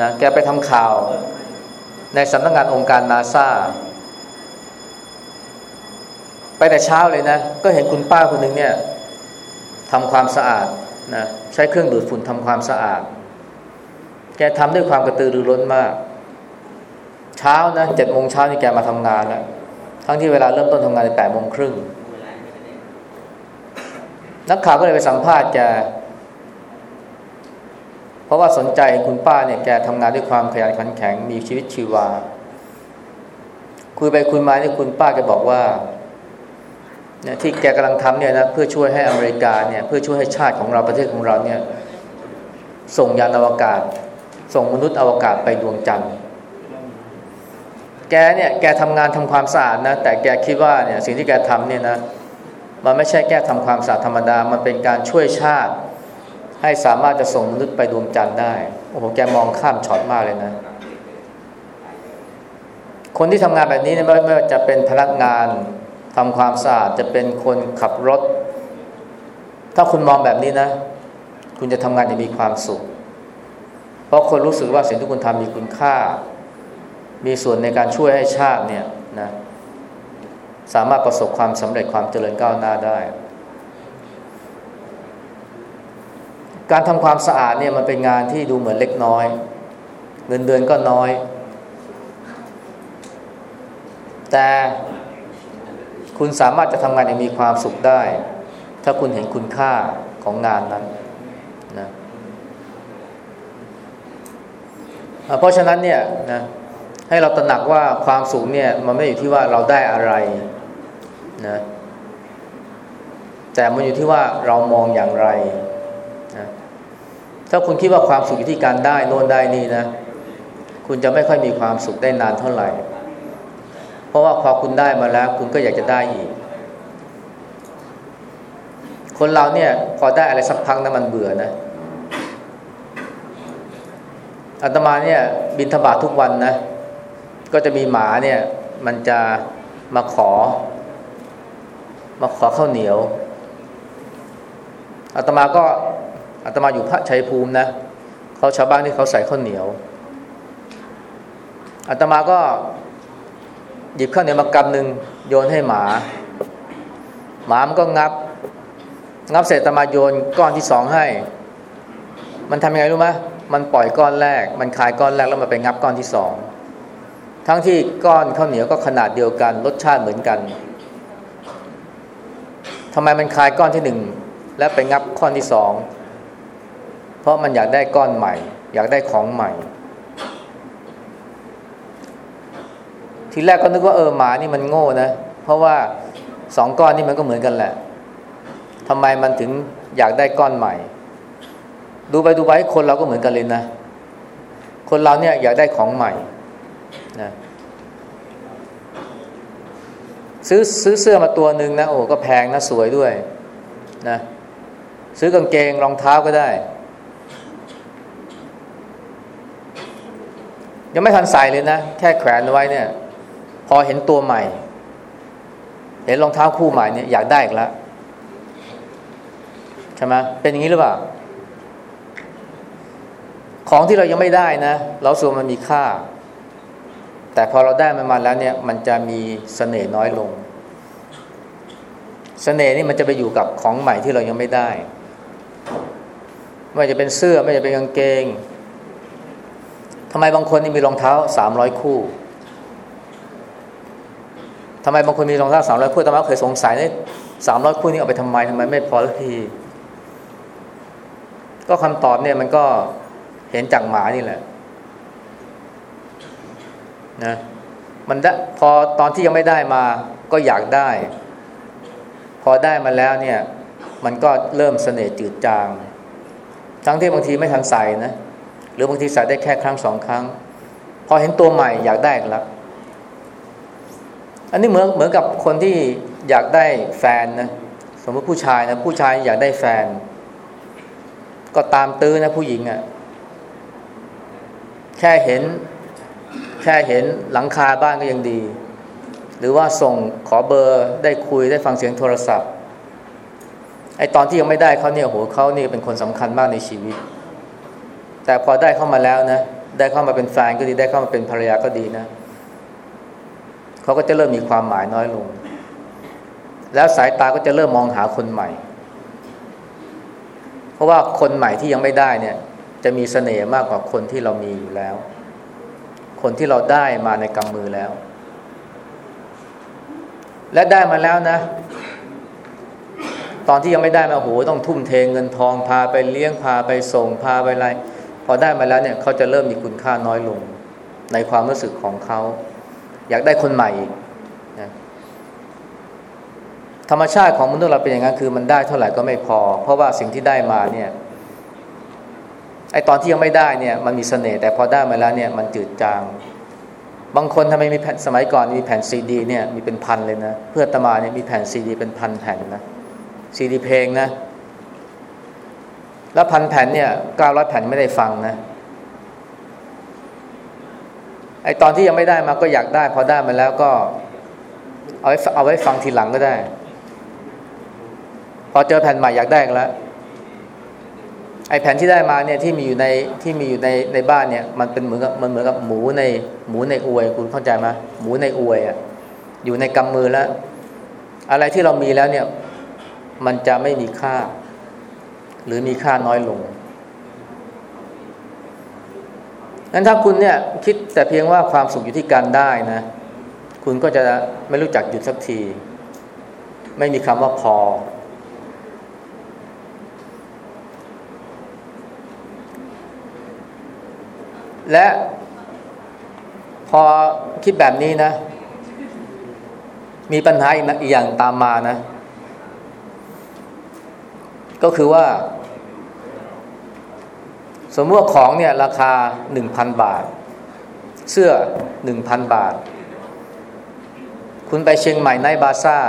นะแกไปทำข่าว ในสำนักงงานองค์การนาซา ไปแต่เช้าเลยนะ ก็เห็นคุณป้าคนหนึ่งเนี่ยทำความสะอาดนะใช้เครื่องดูดฝุ่นทำความสะอาด แกทำด้วยความกระตือรือร้นมาก เช้านะเจ็ดโมงเช้านี่แกมาทำงานแล้วทั้งที่เวลาเริ่มต้นทำงานในแปดโมงครึ่งนักข่าวก็เลยไปสัมภาษณ์แกเพราะว่าสนใจคุณป้าเนี่ยแกทำงานด้วยความขยันขันแข็งมีชีวิตชีวา คุยไปคุยมาเนี่ยคุณป้าแกบอกว่า นี่ยที่แกกำลังทำเนี่ยนะเพื่อช่วยให้อเมริกาเนี่ยเพื่อช่วยให้ชาติของเราประเทศของเราเนี่ยส่งยานอวกาศ ส่งมนุษย์อวกาศไปดวงจันทร์ แกเนี่ยแกทำงานทำความสะอาดนะแต่แกคิดว่าเนี่ยสิ่งที่แกทำเนี่ยนะมันไม่ใช่แค่ทำความสะอาดธรรมดา มันเป็นการช่วยชาติ ให้สามารถจะส่งมนุษย์ไปดวงจันทร์ได้โอ้โหแกมองข้ามช็อตมากเลยนะคนที่ทำงานแบบนี้เนี่ยไม่ว่าจะเป็นพนักงาน ทำความสะอาดจะเป็นคนขับรถ ถ้าคุณมองแบบนี้นะ คุณจะทำงานอย่างมีความสุข เพราะคนรู้สึกว่าสิ่งที่คุณทำมีคุณค่า มีส่วนในการช่วยให้ชาติเนี่ยนะสามารถประสบความสำเร็จความเจริญก้าวหน้าได้ การทำความสะอาดเนี่ยมันเป็นงานที่ดูเหมือนเล็กน้อย เงินเดือนก็น้อย แต่ คุณสามารถจะทำงานอย่างมีความสุขได้ ถ้าคุณเห็นคุณค่าของงานนั้นนะเพราะฉะนั้นเนี่ยนะให้เราตระหนักว่าความสุขเนี่ย มันไม่อยู่ที่ว่าเราได้อะไรนะแต่มันอยู่ที่ว่าเรามองอย่างไรนะถ้าคุณคิดว่าความสุขอยู่ที่การได้โน่นได้นี่นะ คุณจะไม่ค่อยมีความสุขได้นานเท่าไหร่ ราะว่าพอคุณได้มาแล้ว คุณก็อยากจะได้อีก คนเราเนี่ย พอได้อะไรสักพักนะมันเบื่อนะอาตมาเนี่ย บินทบาททุกวันนะ ก็จะมีหมาเนี่ย มันจะมาขอ มาขอข้าวเหนียวอาตมาก็อาตมาอยู่พระชัยภูมินะเขาชาวบ้านที่เขาใส่ข้าวเหนียวอาตมาก็ หยิบข้าวเหนียวมากำหนึ่งโยนให้หมา หมามันก็งับ งับเสร็จตมาโยนก้อนที่สองให้ มันทำยังไงรู้ไหมมันปล่อยก้อนแรก มันคายก้อนแรกแล้วมันไปงับก้อนที่สองทั้งที่ก้อนข้าวเหนียวก็ขนาดเดียวกัน รสชาติเหมือนกันทำไมมันคายก้อนที่หนึ่งแล้วไปงับก้อนที่สองเพราะมันอยากได้ก้อนใหม่ อยากได้ของใหม่ ทีแรกก็นึกว่าเออหมานี่มันโง่นะ เพราะว่าสองก้อนนี่มันก็เหมือนกันแหละทำไมมันถึงอยากได้ก้อนใหม่ ดูไปดูไปคนเราก็เหมือนกันเลยนะ คนเราเนี่ยอยากได้ของใหม่นะซื้อซื้อเสื้อมาตัวหนึ่งนะโอ้ก็แพงนะสวยด้วยนะซื้อกางเกงรองเท้าก็ได้ ยังไม่ทันใส่เลยนะ แค่แขวนไว้เนี่ย พอเห็นตัวใหม่ เห็นรองเท้าคู่ใหม่เนี่ยอยากได้อีกแล้วใช่ไหมเป็นอย่างนี้หรือเปล่า ของที่เรายังไม่ได้นะ เราส่วนมันมีค่า แต่พอเราได้มันมาแล้วเนี่ย มันจะมีเสน่ห์น้อยลงเสน่ห์นี่มันจะไปอยู่กับของใหม่ที่เรายังไม่ได้ไม่จะเป็นเสื้อไม่จะเป็นกางเกงทำไมบางคนนี่มีรองเท้าสามร้อยคู่ ทำไมบางคนมีรองเท้าสามร้อยคู่ตมาเคยสงสัยนี่สามร้อยคู่นี้เอาไปทำไมทำไมไม่พอที ก็คำตอบเนี่ยมันก็เห็นจากหมานี่แหละนะมันพอตอนที่ยังไม่ได้มาก็อยากได้ พอได้มาแล้วเนี่ย มันก็เริ่มเสน่ห์จืดจาง ทั้งที่บางทีไม่ทันใส่นะ หรือบางทีใส่ได้แค่ครั้งสองครั้ง พอเห็นตัวใหม่อยากได้แล้ว อันนี้เหมือนเหมือนกับคนที่อยากได้แฟนนะสมมติผู้ชายนะผู้ชายอยากได้แฟน ก็ตามตื้อนะผู้หญิงอะ่ะแค่เห็น แค่เห็นหลังคาบ้านก็ยังดี หรือว่าส่งขอเบอร์ได้คุยได้ฟังเสียงโทรศัพท์ไอตอนที่ยังไม่ได้เขาเนี่ยโหเขานี่เป็นคนสำคัญมากในชีวิต แต่พอได้เข้ามาแล้วนะ ได้เข้ามาเป็นแฟนก็ดีได้เข้ามาเป็นภรรยาก็ดีนะเขาก็จะเริ่มมีความหมายน้อยลง แล้วสายตาก็จะเริ่มมองหาคนใหม่ เพราะว่าคนใหม่ที่ยังไม่ได้เนี่ย จะมีเสน่ห์มากกว่าคนที่เรามีอยู่แล้ว คนที่เราได้มาในกำมือแล้ว และได้มาแล้วนะ ตอนที่ยังไม่ได้มาโหต้องทุ่มเทเงินทองพาไปเลี้ยงพาไปส่งพาไปอะไรพอได้มาแล้วเนี่ยเขาจะเริ่มมีคุณค่าน้อยลงในความรู้สึกของเขา อยากได้คนใหม่อีกนะธรรมชาติของมนุษย์เราเป็นอย่างนั้นคือมันได้เท่าไหร่ก็ไม่พอ เพราะว่าสิ่งที่ได้มาเนี่ยไอตอนที่ยังไม่ได้เนี่ยมันมีเสน่ห์แต่พอได้มาแล้วเนี่ยมันจืดจาง บางคนทำไมมีแผ่นสมัยก่อนมีแผ่นซีดีเนี่ยมีเป็นพันเลยนะ เพื่อตมาเนี่ยมีแผ่นซีดีเป็นพันแผ่นนะซีดีเพลงนะ แล้วพันแผ่นเนี่ยเก้าร้อยแผ่นไม่ได้ฟังนะ ไอตอนที่ยังไม่ได้มาก็อยากได้ พอได้มาแล้วก็ เอาไว้เอาไว้ฟังทีหลังก็ได้ พอเจอแผ่นใหม่อยากได้แล้วไอแผ่นที่ได้มาเนี่ยที่มีอยู่ในที่มีอยู่ในในบ้านเนี่ย มันเป็นเหมือนกับมันเหมือนกับหมูในหมูในอวย คุณเข้าใจไหมหมูในอวยอะอยู่ในกำมือแล้ว อะไรที่เรามีแล้วเนี่ย มันจะไม่มีค่า หรือมีค่าน้อยลง งั้นถ้าคุณเนี่ยคิดแต่เพียงว่าความสุขอยู่ที่การได้นะ คุณก็จะไม่รู้จักหยุดสักที ไม่มีคำว่าพอ และพอคิดแบบนี้นะ มีปัญหาอีกอย่างตามมานะ ก็คือว่า สมมติว่าของเนี่ยราคาหนึ่งพันบาท เสื้อหนึ่งพันบาท คุณไปเชียงใหม่ในบาซ่า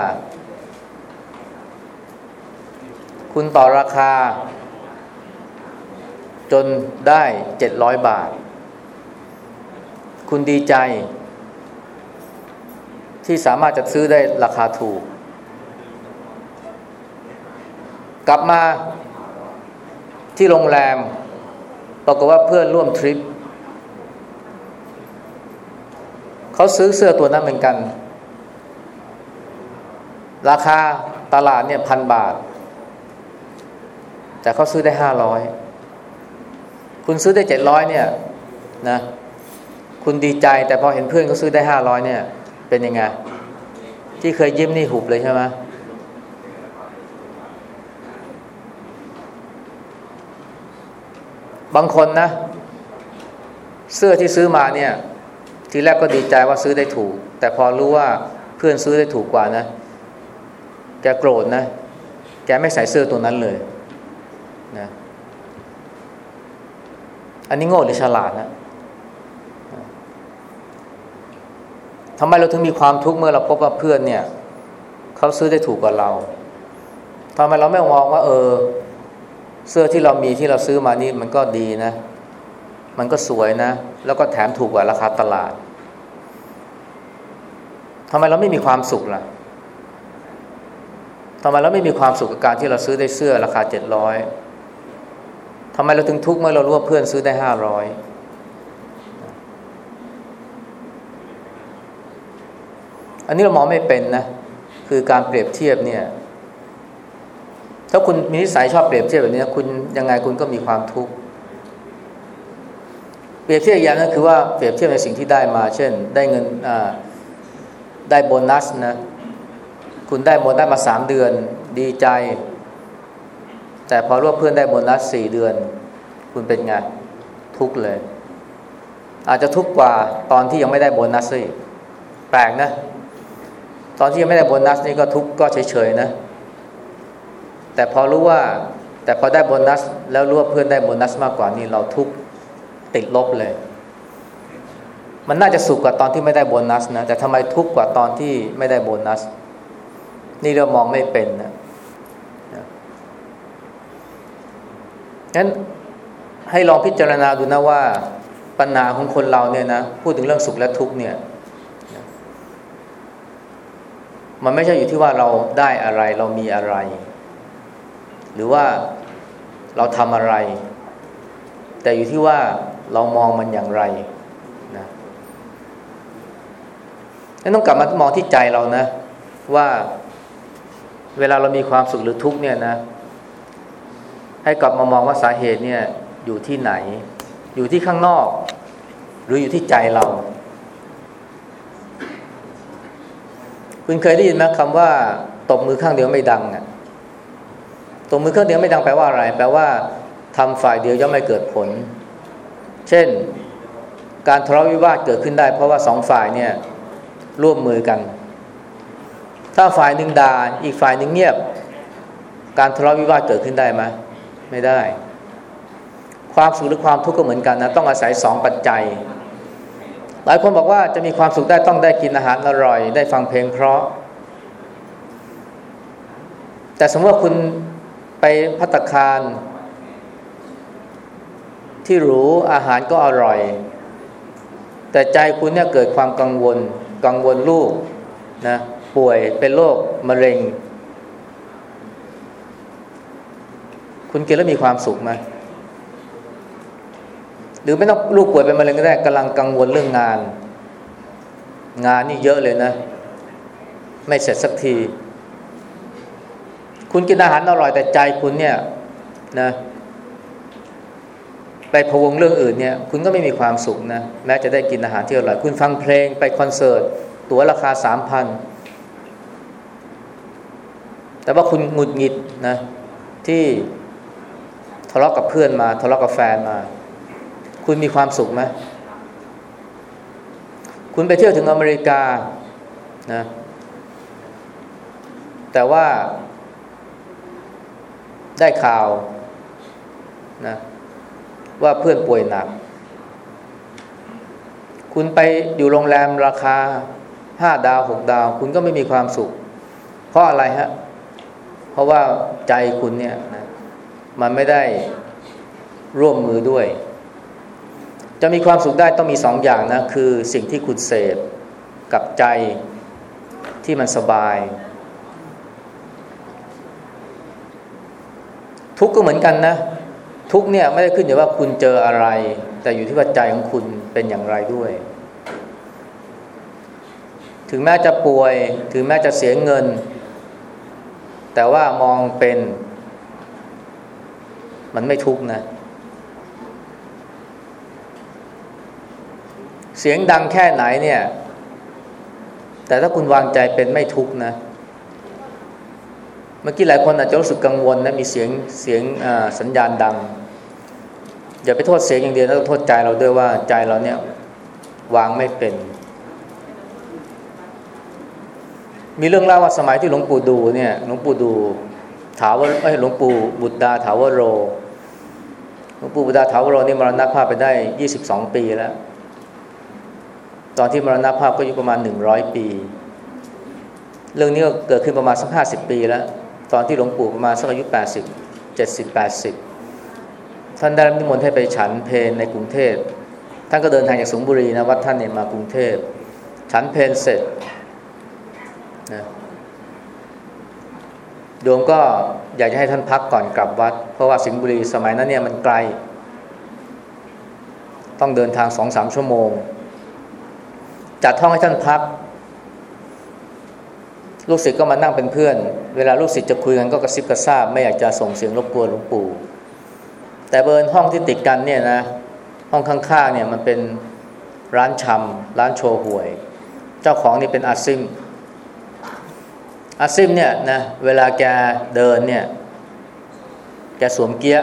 คุณต่อราคา จนได้เจ็ดร้อยบาท คุณดีใจ ที่สามารถจะซื้อได้ราคาถูก กลับมาที่โรงแรม ปรากฏว่าเพื่อนร่วมทริปเขาซื้อเสื้อตัวนั้นเหมือนกัน ราคาตลาดเนี่ยพันบาท แต่เขาซื้อได้ห้าร้อยคุณซื้อได้เจ็ดร้อยเนี่ยนะคุณดีใจแต่พอเห็นเพื่อนเขาซื้อได้ห้าร้อยเนี่ย เป็นยังไงที่เคยยิ้มนี่หุบเลยใช่ไหม บางคนนะ เสื้อที่ซื้อมาเนี่ย ทีแรกก็ดีใจว่าซื้อได้ถูก แต่พอรู้ว่าเพื่อนซื้อได้ถูกกว่านะ แกโกรธนะ แกไม่ใส่เสื้อตัวนั้นเลยนะอันนี้โง่หรือฉลาดนะทำไมเราถึงมีความทุกข์เมื่อเราพบว่าเพื่อนเนี่ยเขาซื้อได้ถูกกว่าเราทำไมเราไม่มองว่า เออ เสื้อที่เรามีที่เราซื้อมานี่มันก็ดีนะ มันก็สวยนะ แล้วก็แถมถูกกว่าราคาตลาดทำไมเราไม่มีความสุขล่ะทำไมเราไม่มีความสุขกับการที่เราซื้อได้เสื้อราคาเจ็ดร้อยทำไมเราถึงทุกข์เมื่อเรารู้ว่าเพื่อนซื้อได้ห้าร้อยอันนี้เรามองไม่เป็นนะ คือการเปรียบเทียบเนี่ย ถ้าคุณมีนิสัยชอบเปรียบเทียบแบบนี้คุณยังไงคุณก็มีความทุกข์เปรียบเทียบอย่างนั้นคือว่าเปรียบเทียบในสิ่งที่ได้มา เช่น ได้เงินได้โบนัสนะ คุณได้โบนัสมาสามเดือน ดีใจ แต่พอรู้ว่าเพื่อนได้โบนัสสี่เดือน คุณเป็นไงทุกข์เลย อาจจะทุกข์กว่าตอนที่ยังไม่ได้โบนัสสิแปลกนะ ตอนที่ยังไม่ได้โบนัสนี่ก็ทุกก็เฉยๆนะ แต่พอรู้ว่า แต่พอได้โบนัส แล้วรู้ว่าเพื่อนได้โบนัสมากกว่านี่เราทุกติดลบเลย มันน่าจะสุขกว่าตอนที่ไม่ได้โบนัสนะแต่ทำไมทุกข์กว่าตอนที่ไม่ได้โบนัส นี่เรามองไม่เป็นนะงั้นให้ลองพิจารณาดูนะว่าปัญหาของคนเราเนี่ยนะพูดถึงเรื่องสุขและทุกข์เนี่ย มันไม่ใช่อยู่ที่ว่าเราได้อะไรเรามีอะไร หรือว่าเราทำอะไร แต่อยู่ที่ว่าเรามองมันอย่างไรนะนั่นต้องกลับมามองที่ใจเรานะ ว่าเวลาเรามีความสุขหรือทุกข์เนี่ยนะ ให้กลับมามองว่าสาเหตุเนี่ยอยู่ที่ไหน อยู่ที่ข้างนอก หรืออยู่ที่ใจเรา คุณเคยได้ยินไหมคำว่าตบมือข้างเดียวไม่ดังอะ ตบมือข้างเดียวไม่ดังแปลว่าอะไร แปลว่าทำฝ่ายเดียวย่อมไม่เกิดผล เช่น การทะเลาะวิวาทเกิดขึ้นได้ เพราะว่าสองฝ่ายเนี่ยร่วมมือกัน ถ้าฝ่ายหนึ่งด่าอีกฝ่ายหนึ่งเงียบ การทะเลาะวิวาทเกิดขึ้นได้ไหมไม่ได้ ความสุขหรือความทุกข์ก็เหมือนกันนะต้องอาศัยสองปัจจัย หลายคนบอกว่าจะมีความสุขได้ต้องได้กินอาหารอร่อย ได้ฟังเพลงเพราะ แต่สมมติว่าคุณ พัตคาร ที่หรูอาหารก็อร่อย แต่ใจคุณเนี่ยเกิดความกังวล กังวลลูกนะป่วยเป็นโรคมะเร็ง คุณกินแล้วมีความสุขไหมหรือไม่ต้องลูกป่วยเป็นมะเร็งก็ได้กำลังกังวลเรื่องงาน งานนี่เยอะเลยนะ ไม่เสร็จสักที คุณกินอาหารอร่อยแต่ใจคุณเนี่ยนะไปพวงเรื่องอื่นเนี่ย คุณก็ไม่มีความสุขนะแม้จะได้กินอาหารที่อร่อย คุณฟังเพลงไปคอนเสิร์ตตั๋วราคาสามพันแต่ว่าคุณหงุดหงิดนะที่ทะเลาะกับเพื่อนมาทะเลาะกับแฟนมา คุณมีความสุขไหมคุณไปเที่ยวถึงอเมริกานะแต่ว่า ได้ข่าวนะว่าเพื่อนป่วยหนัก คุณไปอยู่โรงแรมราคาห้าดาวหกดาว คุณก็ไม่มีความสุข เพราะอะไรฮะ เพราะว่าใจคุณเนี่ยนะมันไม่ได้ร่วมมือด้วย จะมีความสุขได้ต้องมีสองอย่างนะ คือสิ่งที่คุณเสพกับใจที่มันสบาย ทุกข์ก็เหมือนกันนะ ทุกข์เนี่ยไม่ได้ขึ้นอยู่ว่าคุณเจออะไร แต่อยู่ที่ว่าใจของคุณเป็นอย่างไรด้วย ถึงแม้จะป่วย ถึงแม้จะเสียเงิน แต่ว่ามองเป็น มันไม่ทุกข์นะ เสียงดังแค่ไหนเนี่ย แต่ถ้าคุณวางใจเป็นไม่ทุกข์นะเมื่อกี้หลายคนอาจจะรู้สึกกังวลนะมีเสียงเสียงสัญญาณดัง อย่าไปโทษเสียงอย่างเดียวต้องโทษใจเราด้วยว่าใจเราเนี่ยวางไม่เป็น มีเรื่องเล่าว่าสมัยที่หลวงปู่ดูเนี่ยหลวงปู่ดูถาวรหลวงปู่บุตรดาถาวโรหลวงปู่บุตรดาถาวโรนี่มรณภาพไปได้ยี่สิบสองปีแล้ว ตอนที่มรณภาพก็อยู่ประมาณหนึ่งร้อยปี เรื่องนี้ก็เกิดขึ้นประมาณสักห้าสิบปีแล้ว ตอนที่หลวงปู่ประมาณสักอายุแปดสิบเจ็ดสิบแปดสิบท่านได้รับนิมนต์ให้ไปฉันเพลในกรุงเทพท่านก็เดินทางจากสุงบุรีนะวัดท่านเนี่ยมากรุงเทพฉันเพลเสร็จนะโยมก็อยากจะให้ท่านพักก่อนกลับวัด เพราะว่าสิงห์บุรีสมัยนั้นเนี่ยมันไกล ต้องเดินทางสองสามชั่วโมง จัดห้องให้ท่านพัก ลูกศิษย์ก็มานั่งเป็นเพื่อน เวลาลูกศิษย์จะคุยกันก็กระซิบกระซาบไม่อยากจะส่งเสียงรบกวนหลวงปู่ แต่เบิร์นห้องที่ติดกันเนี่ยนะ ห้องข้างๆเนี่ยมันเป็นร้านชำร้านโชว์หวย เจ้าของนี่เป็นอาซิมอาซิมเนี่ยนะเวลาแกเดินเนี่ยแกสวมเกีย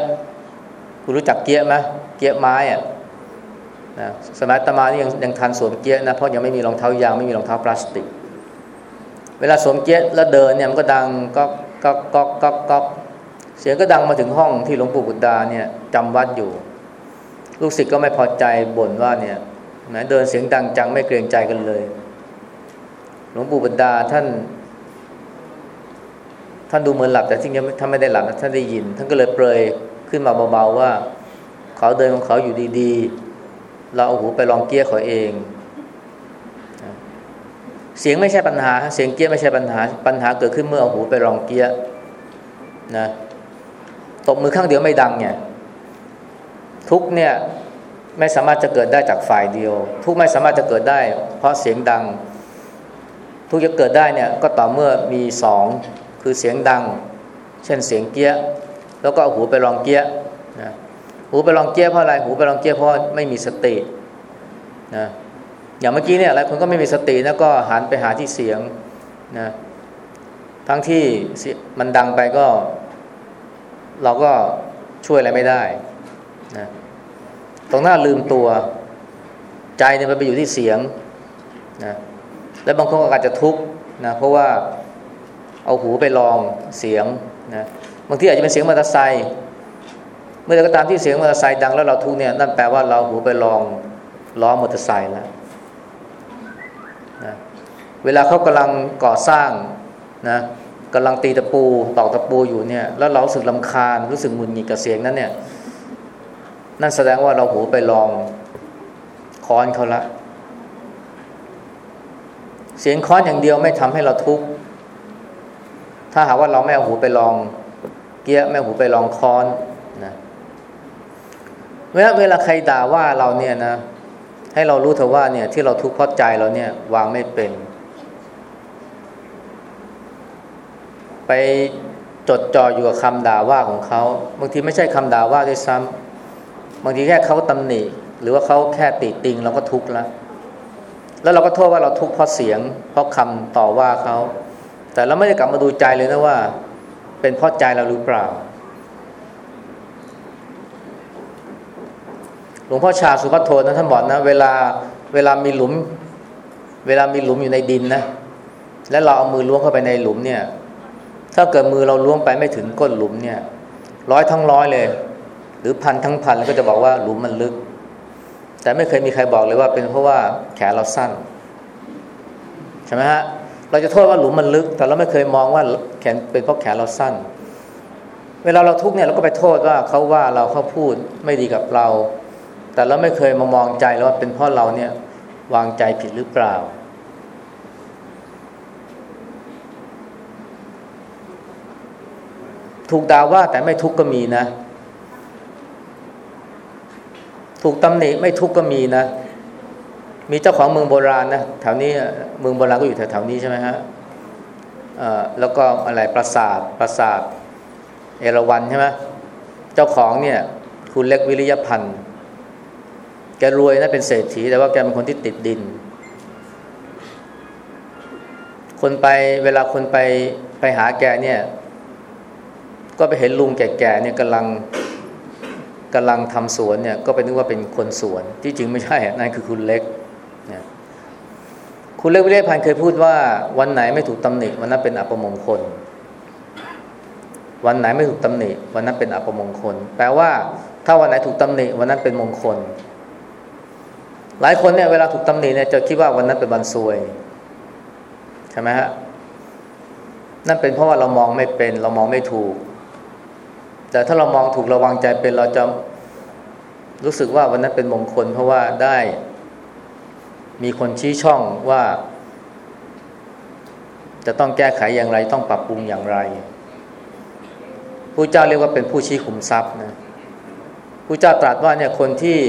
คุณรู้จักเกียไหมเกียไม้อะนะสมัยตมานี่ยังยังทันสวมเกียนะเพราะยังไม่มีรองเท้ายางไม่มีรองเท้าพลาสติก วลาสวมเกียร์แล้วเดินเนี่ยมันก็ดังก็ก็ก็ก็ก็เสียงก็ดังมาถึงห้องที่หลวงปู่บุตดาเนี่ยจำวัดอยู่ ลูกศิษย์ก็ไม่พอใจบ่นว่าเนี่ยแหมเดินเสียงดังจังไม่เกรงใจกันเลย หลวงปู่บุตดาท่าน ท่านดูเหมือนหลับแต่ที่นี้ท่านไม่ได้หลับนะท่านได้ยิน ท่านก็เลยเปรยขึ้นมาเบาๆว่า เขาเดินของเขาอยู่ดีๆ เราเอาหูไปลองเกี้ยเขาเอง เสียงไม่ใช่ปัญหา เสียงเกี้ยไม่ใช่ปัญหา ปัญหาเกิดขึ้นเมื่อเอาหูไปลองเกี้ยนะตบมือข้างเดียวไม่ดังเนี่ย ทุกเนี่ยไม่สามารถจะเกิดได้จากฝ่ายเดียว ทุกไม่สามารถจะเกิดได้ เพราะเสียงดัง ทุกจะเกิดได้เนี่ยก็ต่อเมื่อมีสองคือเสียงดัง เช่นเสียงเกี้ยแล้วก็เอาหูไปลองเกี้ยนะหูไปลองเกี้ยเพราะอะไรหูไปลองเกี้ยเพราะไม่มีสตินะ อย่างเมื่อกี้เนี่ยหลายคนก็ไม่มีสตินะก็หันไปหาที่เสียงนะทั้งที่มันดังไปก็ เราก็ช่วยอะไรไม่ได้นะตรงหน้าลืมตัว ใจเนี่ยมันไปอยู่ที่เสียงนะแล้วบางคนก็อาจจะทุกข์นะเพราะว่าเอาหูไปลองเสียงนะบางทีอาจจะเป็นเสียงมอเตอร์ไซค์เมื่อใดก็ตามที่เสียงมอเตอร์ไซค์ดังแล้วเราทุกเนี่ยนั่นแปลว่าเราหูไปลองล้อมอเตอร์ไซค์แล้ว เวลาเขากำลังก่อสร้างนะกำลังตีตะปูตอกตะปูอยู่เนี่ยแล้วเราสึกลำคาญรู้สึกหงุดหงิดกับเสียงนั้นเนี่ย นั่นแสดงว่าเราหูไปลองค้อนเขาละ เสียงค้อนอย่างเดียวไม่ทำให้เราทุกข์ถ้าหากว่าเราไม่เอาหูไปลอง เกี้ยไม่หูไปลองค้อนนะเวลาเวลาใครด่าว่าเราเนี่ยนะ ให้เรารู้เถอะว่าเนี่ยที่เราทุกข์เพราะใจเราเนี่ยวางไม่เป็น ไปจดจ่ออยู่กับคำด่าว่าของเขา บางทีไม่ใช่คำด่าว่าด้วยซ้ำบางทีแค่เขาตำหนิหรือว่าเขาแค่ติติงเราก็ทุกข์แล้ว แล้วเราก็โทษว่าเราทุกข์เพราะเสียง เพราะคำต่อว่าเขา แต่เราไม่ได้กลับมาดูใจเลยนะว่า เป็นเพราะใจเราหรือเปล่าหลวงพ่อชาสุภัทโทนะท่านบอกนะเวลาเวลามีหลุม เวลามีหลุมอยู่ในดินนะ แล้วเราเอามือล้วงเข้าไปในหลุมเนี่ย ถ้าเกิดมือเราล้วงไปไม่ถึงก้นหลุมเนี่ย ร้อยทั้งร้อยเลย หรือพันทั้งพันแล้วก็จะบอกว่าหลุมมันลึก แต่ไม่เคยมีใครบอกเลยว่าเป็นเพราะว่าแขนเราสั้นใช่ไหมฮะเราจะโทษว่าหลุมมันลึก แต่เราไม่เคยมองว่าแขนเป็นเพราะแขนเราสั้น เวลาเราทุกข์เนี่ยเราก็ไปโทษว่าเขาว่าเราเขาพูดไม่ดีกับเรา แต่เราไม่เคยมามองใจแล้วว่าเป็นเพราะเราเนี่ยวางใจผิดหรือเปล่า ถูกด่าว่าแต่ไม่ทุกข์ก็มีนะ ถูกตำหนิไม่ทุกข์ก็มีนะ มีเจ้าของเมืองโบราณนะแถวนี้เมืองโบราณก็อยู่แถวๆนี้ใช่ไหมฮะแล้วก็อะไรปราสาทปราสาทเอราวันใช่ไหมเจ้าของเนี่ย คุณเล็กวิริยพันธ์แกรวยนะเป็นเศรษฐี แต่ว่าแกเป็นคนที่ติดดิน คนไปเวลาคนไปไปหาแกเนี่ย ก็ไปเห็นลุงแก่ๆเนี่ยกำลังกำลังทำสวนเนี่ยก็ไปนึกว่าเป็นคนสวน ที่จริงไม่ใช่นั่นคือคุณเล็กเนี่ยคุณเล็กวิริยพันธ์เคยพูดว่าวันไหนไม่ถูกตำหนิวันนั้นเป็นอัปมงคล วันไหนไม่ถูกตำหนิวันนั้นเป็นอัปมงคล แปลว่า ถ้าวันไหนถูกตำหนิวันนั้นเป็นมงคล หลายคนเนี่ยเวลาถูกตำหนิเนี่ยจะคิดว่าวันนั้นเป็นวันซวยใช่ไหมฮะนั่นเป็นเพราะว่าเรามองไม่เป็น เรามองไม่ถูก แต่ถ้าเรามองถูกระวังใจเป็นเราจะรู้สึกว่าวันนั้นเป็นมงคล เพราะว่าได้มีคนชี้ช่องว่า จะต้องแก้ไขอย่างไร ต้องปรับปรุงอย่างไรผู้เจ้าเรียกว่าเป็นผู้ชี้ขุมทรัพย์นะผู้เจ้าตรัสว่าเนี่ยคนที่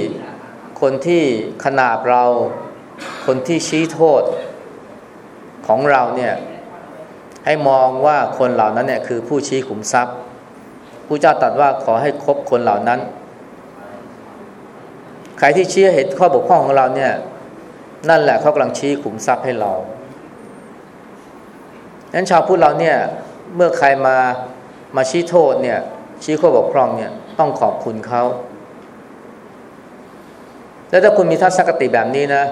คนที่ขนาบเรา คนที่ชี้โทษของเราเนี่ยให้มองว่าคนเหล่านั้นเนี่ยคือผู้ชี้ขุมทรัพย์ ผู้เจ้าตรัสว่าขอให้คบคนเหล่านั้น ใครที่ชี้เห็นข้อบกพร่องของเราเนี่ย นั่นแหละเขากำลังชี้ขุมทรัพย์ให้เราฉะนั้นชาวพุทธเราเนี่ย เมื่อใครมามาชี้โทษเนี่ย ชี้ข้อบกพร่องเนี่ยต้องขอบคุณเขาแล้วถ้าคุณมีทัศนคติแบบนี้นะ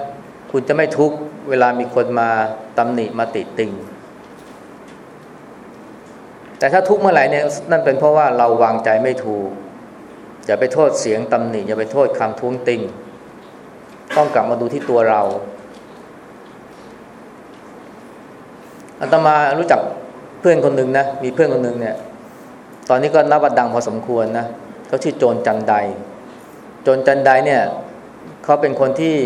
คุณจะไม่ทุกเวลามีคนมาตำหนิมาติติง แต่ถ้าทุกเมื่อไหร่เนี่ยนั่นเป็นเพราะว่าเราวางใจไม่ถูก อย่าไปโทษเสียงตำหนิอย่าไปโทษคำท้วงติงต้องกลับมาดูที่ตัวเราอาตมารู้จักเพื่อนคนหนึ่งนะมีเพื่อนคนหนึ่งเนี่ย ตอนนี้ก็นับว่าดังพอสมควรนะเขาชื่อโจรจันไดโจรจันไดเนี่ยเขาเป็นคนที่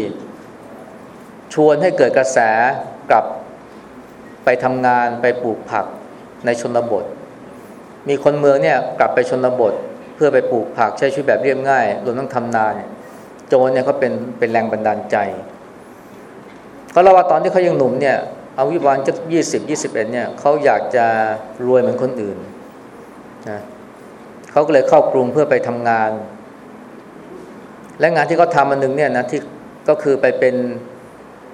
ชวนให้เกิดกระแสกลับไปทำงานไปปลูกผักในชนบท มีคนเมืองเนี่ยกลับไปชนบทเพื่อไปปลูกผักใช้ชีวิตแบบเรียบง่ายรวมทั้งทำนาเนี่ยโจนเนี่ยเขาเป็นเป็นแรงบันดาลใจเขาเล่าว่าตอนที่เขายังหนุ่มเนี่ยอายุประมาณจะยี่สิบยี่สิบเอ็ดเนี่ยเขาอยากจะรวยเหมือนคนอื่นนะเขาก็เลยเข้ากรุงเพื่อไปทำงาน และงานที่เขาทำอันหนึ่งเนี่ยนะที่ก็คือไปเป็น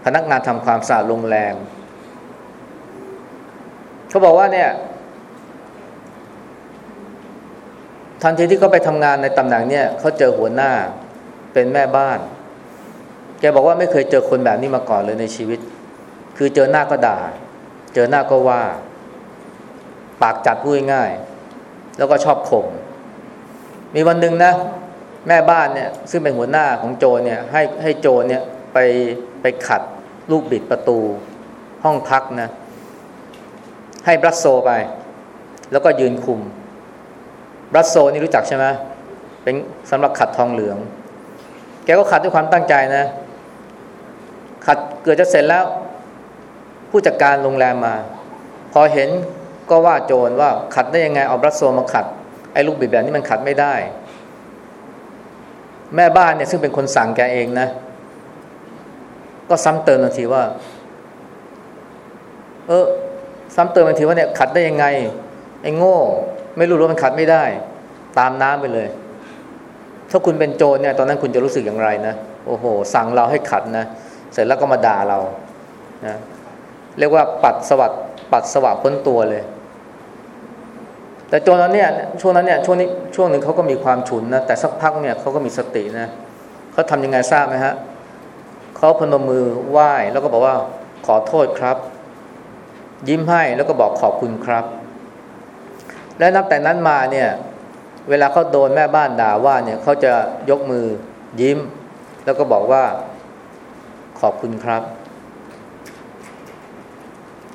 พนักงานทำความสะอาดโรงแรมเขาบอกว่าเนี่ย ทันทีที่เขาไปทำงานในตำแหน่งเนี่ยเขาเจอหัวหน้าเป็นแม่บ้าน แกบอกว่าไม่เคยเจอคนแบบนี้มาก่อนเลยในชีวิต คือเจอหน้าก็ด่า เจอหน้าก็ว่า ปากจัดพูดง่าย แล้วก็ชอบข่มมีวันหนึ่งนะ แม่บ้านเนี่ยซึ่งเป็นหัวหน้าของโจเนี่ยให้ให้โจเนี่ยไปไปขัดลูกบิดประตู ห้องพักนะ ให้บรัสโซไป แล้วก็ยืนคุม รัสโซนี่รู้จักใช่ไหมเป็นสำหรับขัดทองเหลือง แกก็ขัดด้วยความตั้งใจนะ ขัดเกือบจะเสร็จแล้ว ผู้จัดการโรงแรมมา พอเห็นก็ว่าโจรว่าขัดได้ยังไงเอาบรัสโซมาขัด ไอ้ลูกบิดแบบนี้มันขัดไม่ได้ แม่บ้านเนี่ยซึ่งเป็นคนสั่งแกเองนะ ก็ซ้ำเติมทันทีว่า เออซ้ำเติมทันทีว่าเนี่ยขัดได้ยังไง ไอ้โง่ ไม่รู้ว่ามันขัดไม่ได้ ตามน้ำไปเลย ถ้าคุณเป็นโจรเนี่ย ตอนนั้นคุณจะรู้สึกอย่างไรนะโอ้โห สั่งเราให้ขัดนะเสร็จแล้วก็มาด่าเรานะเรียกว่าปัดสวัสดปัดสวัสดพ้นตัวเลย แต่โจนนั้นเนี่ยช่วงนั้นเนี่ยช่วงนี้ช่วงหนึ่งเขาก็มีความฉุนนะแต่สักพักเนี่ยเขาก็มีสตินะเขาทำยังไงทราบไหมฮะเขาพนมมือไหว้แล้วก็บอกว่าขอโทษครับ ยิ้มให้แล้วก็บอกขอบคุณครับ และนับแต่นั้นมาเนี่ย เวลาเขาโดนแม่บ้านด่าว่าเนี่ยเขาจะยกมือยิ้ม แล้วก็บอกว่าขอบคุณครับ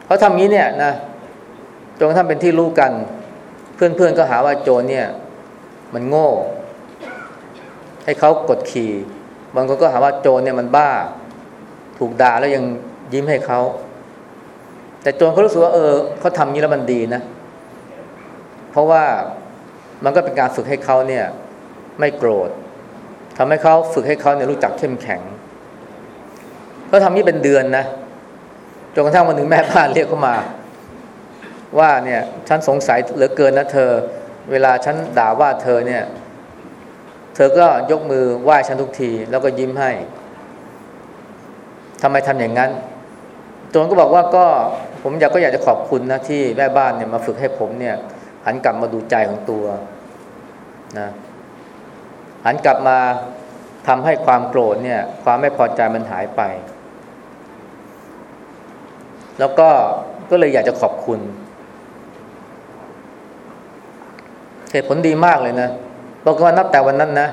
เขาทำนี้เนี่ยนะจนกระทั่งเป็นที่รู้กัน เพื่อนๆก็หาว่าโจรเนี่ย มันโง่ ให้เขากดขี่บางคนก็หาว่าโจรเนี่ยมันบ้า ถูกด่าแล้วยังยิ้มให้เขาแต่โจรเขารู้สึกว่าเออเขาทำนี้แล้วมันดีนะเราะว่ามันก็เป็นการฝึกให้เขาเนี่ย ไม่โกรธทำให้เขาฝึกให้เขาเนี่ยรู้จักเข้มแข็งเขาทำนี้เป็นเดือนนะจนกระทั่งวันหนึ่งแม่บ้านเรียกเขามา ว่าเนี่ยฉันสงสัยเหลือเกินนะเธอ เวลาฉันด่าว่าเธอเนี่ย เธอก็ยกมือไหว้ฉันทุกที แล้วก็ยิ้มให้ทำไมทำอย่างนั้นโจนก็บอกว่าก็ผมอยากก็อยากจะขอบคุณนะที่แม่บ้านเนี่ยมาฝึกให้ผมเนี่ย หันกลับมาดูใจของตัวนะหันกลับมาทำให้ความโกรธเนี่ย ความไม่พอใจมันหายไป แล้วก็ก็เลยอยากจะขอบคุณเหตุผลดีมากเลยนะบอกว่านับแต่วันนั้นนะ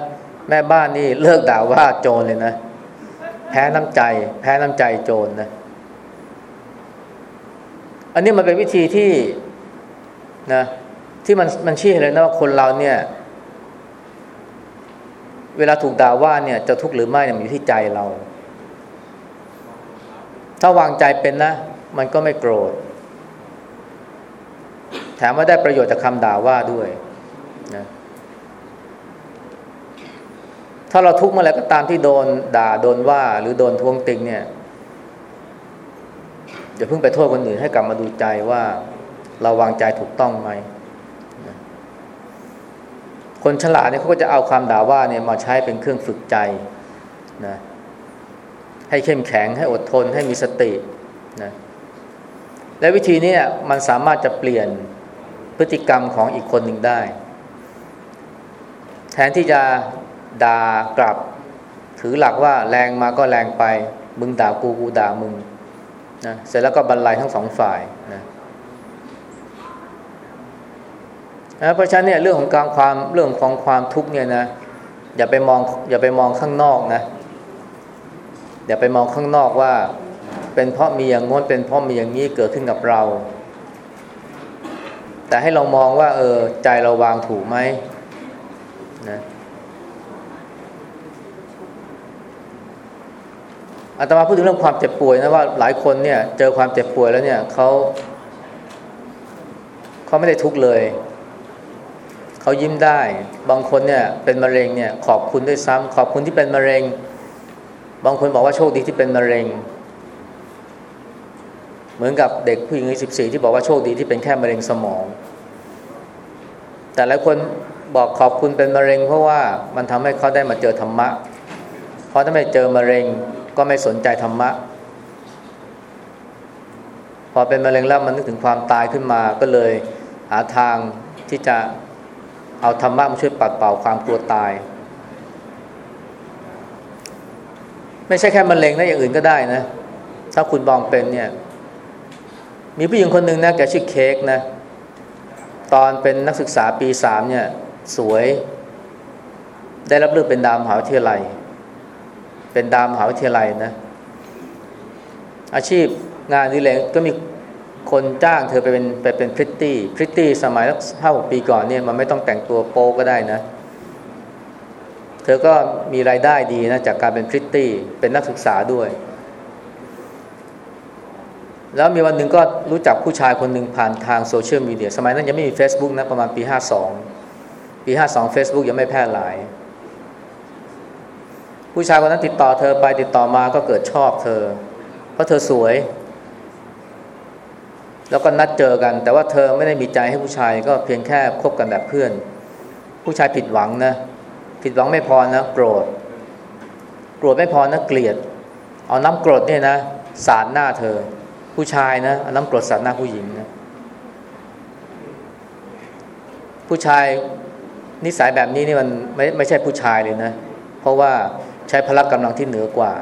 แม่บ้านนี่เลิกด่าว่าโจรเลยนะแพ้น้ำใจ แพ้น้ำใจโจรนะอันนี้มันเป็นวิธีที่นะ ที่มันมันชี้เลยนะว่าคนเราเนี่ย เวลาถูกด่าว่าเนี่ย จะทุกข์หรือไม่เนี่ยมันอยู่ที่ใจเรา ถ้าวางใจเป็นนะ มันก็ไม่โกรธแถมว่าได้ประโยชน์จากคำด่าว่าด้วยนะถ้าเราทุกข์เมื่อไรก็ตามที่โดนด่าโดนว่า หรือโดนทวงติงเนี่ยอย่าเพิ่งไปโทษคนอื่นให้กลับมาดูใจว่า เราวางใจถูกต้องไหม คนฉลาดเนี่ยเขาก็จะเอาความด่าว่าเนี่ยมาใช้เป็นเครื่องฝึกใจนะให้เข้มแข็งให้อดทนให้มีสตินะและวิธีนี้มันสามารถจะเปลี่ยนพฤติกรรมของอีกคนหนึ่งได้ แทนที่จะด่ากลับ ถือหลักว่าแรงมาก็แรงไป มึงด่ากูกูด่ามึงนะเสร็จแล้วก็บรรลัยทั้งสองฝ่ายนะ เพราะฉะนั้นเนี่ยเรื่องของการความเรื่องของความทุกข์เนี่ยนะอย่าไปมองอย่าไปมองข้างนอกนะอย่าไปมองข้างนอกว่า เป็นเพราะมีอย่างง้นเป็นเพราะมีอย่างนี้เกิดขึ้นกับเรา แต่ให้เรามองว่า เออใจเราวางถูกไหมนะอาตมาพูดถึงเรื่องความเจ็บป่วยนะว่าหลายคนเนี่ย เจอความเจ็บป่วยแล้วเนี่ยเขาเขาไม่ได้ทุกข์เลย เขายิ้มได้ บางคนเนี่ยเป็นมะเร็งเนี่ยขอบคุณด้วยซ้ำขอบคุณที่เป็นมะเร็ง บางคนบอกว่าโชคดีที่เป็นมะเร็ง เหมือนกับเด็กผู้หญิงอายุสิบสี่ที่บอกว่าโชคดีที่เป็นแค่มะเร็งสมอง แต่หลายคนบอกขอบคุณเป็นมะเร็ง เพราะว่ามันทำให้เขาได้มาเจอธรรมะ เพราะถ้าไม่เจอมะเร็งก็ไม่สนใจธรรมะ พอเป็นมะเร็งแล้วมันนึกถึงความตายขึ้นมาก็เลยหาทางที่จะ เอาธรรมะมาช่วยปัดเป่าความกลัวตาย ไม่ใช่แค่มะเร็งนะอย่างอื่นก็ได้นะ ถ้าคุณบองเป็นเนี่ย มีผู้หญิงคนหนึ่งนะแกชื่อเค้กนะ ตอนเป็นนักศึกษาปีสามเนี่ย สวย ได้รับเลือกเป็นดาวมหาวิทยาลัย เป็นดาวมหาวิทยาลัยนะ อาชีพงานดีเลยก็มี คนจ้างเธอไปเป็นไปเป็นพริตตี้พริตตี้สมัยสักห้าหกปีก่อนเนี่ยมันไม่ต้องแต่งตัวโป๊ก็ได้นะ เธอก็มีรายได้ดีนะจากการเป็นพริตตี้เป็นนักศึกษาด้วย แล้วมีวันหนึ่งก็รู้จักผู้ชายคนหนึ่งผ่านทางโซเชียลมีเดียสมัยนั้นยังไม่มี Facebook นะประมาณปี 52 ปี 52 Facebook ยังไม่แพร่หลาย ผู้ชายคนนั้นติดต่อเธอไปติดต่อมาก็เกิดชอบเธอ เพราะเธอสวย แล้วก็นัดเจอกัน แต่ว่าเธอไม่ได้มีใจให้ผู้ชายก็เพียงแค่คบกันแบบเพื่อน ผู้ชายผิดหวังนะ ผิดหวังไม่พอนะโกรธโกรธไม่พอนะเกลียด เอาน้ำกรดเนี่ยนะสาดหน้าเธอ ผู้ชายนะเอาน้ำกรดสาดหน้าผู้หญิงนะผู้ชายนิสัยแบบนี้นี่มันไม่ไม่ใช่ผู้ชายเลยนะ เพราะว่าใช้พละกำลังที่เหนือกว่า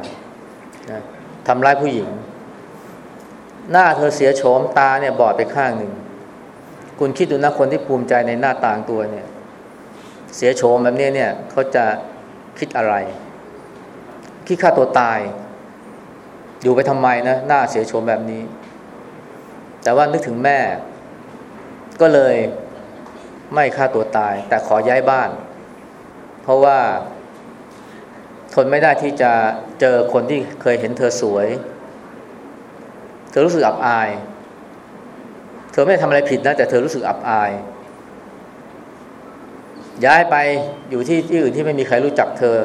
นะทำร้ายผู้หญิง หน้าเธอเสียโฉมตาเนี่ยบอดไปข้างหนึ่ง คุณคิดดูนะคนที่ภูมิใจในหน้าต่างตัวเนี่ย เสียโฉมแบบนี้เนี่ยเขาจะคิดอะไร คิดฆ่าตัวตาย อยู่ไปทำไมนะหน้าเสียโฉมแบบนี้ แต่ว่านึกถึงแม่ ก็เลยไม่ฆ่าตัวตาย แต่ขอย้ายบ้าน เพราะว่า ทนไม่ได้ที่จะเจอคนที่เคยเห็นเธอสวย เธอรู้สึกอับอาย เธอไม่ได้ทำอะไรผิดนะ แต่เธอรู้สึกอับอาย ย้ายไปอยู่ที่ที่อื่นที่ไม่มีใครรู้จักเธอ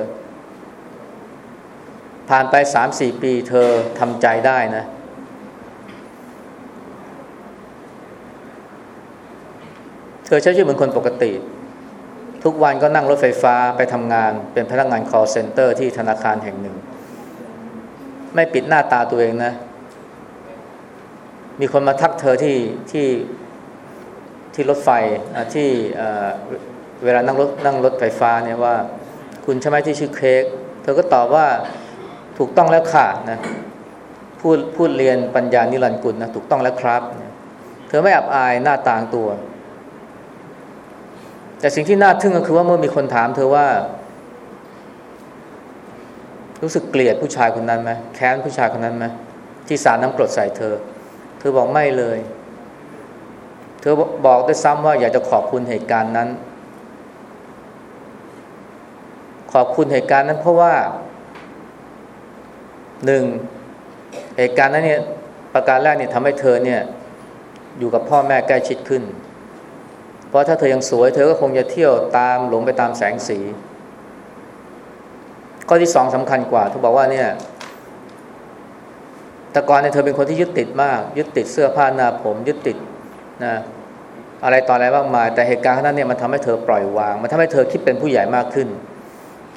ผ่านไปสามสี่ปีเธอทำใจได้นะ เธอใช้ชีวิตเหมือนคนปกติ ทุกวันก็นั่งรถไฟฟ้าไปทำงานเป็นพนักงาน call center ที่ธนาคารแห่งหนึ่ง ไม่ปิดหน้าตาตัวเองนะ มีคนมาทักเธอที่ที่ที่รถไฟที่เวลานั่งรถนั่งรถไฟฟ้าเนี่ยว่า คุณใช่ไหมที่ชื่อเค้กเธอก็ตอบว่าถูกต้องแล้วค่ะนะพูดพูดเรียนปัญญานิรันดร์กุลนะถูกต้องแล้วครับ เธอไม่อับอายหน้าต่างตัว แต่สิ่งที่น่าทึ่งก็คือว่าเมื่อมีคนถามเธอว่า รู้สึกเกลียดผู้ชายคนนั้นไหมแค้นผู้ชายคนนั้นไหมที่สารน้ำกรดใส่เธอ อบอกไม่เลย เธอบอกได้ซ้ำว่าอยากจะขอบคุณเหตุการณ์นั้น ขอบคุณเหตุการณ์นั้นเพราะว่าหนึ่งเหตุการณ์นั้นเนี่ยประการแรกเนี่ยทำให้เธอเนี่ยอยู่กับพ่อแม่ใกล้ชิดขึ้น เพราะถ้าเธอยังสวย เธอก็คงจะเที่ยวตามหลงไปตามแสงสี ข้อที่สองสำคัญกว่าเธอบอกว่าเนี่ย แต่ก่อนเนี่ยเธอเป็นคนที่ยึดติดมาก ยึดติดเสื้อผ้าหน้าผม ยึดติดนะอะไรต่ออะไรมากมาย แต่เหตุการณ์นั้นเนี่ยมันทำให้เธอปล่อยวาง มันทำให้เธอคิดเป็นผู้ใหญ่มากขึ้น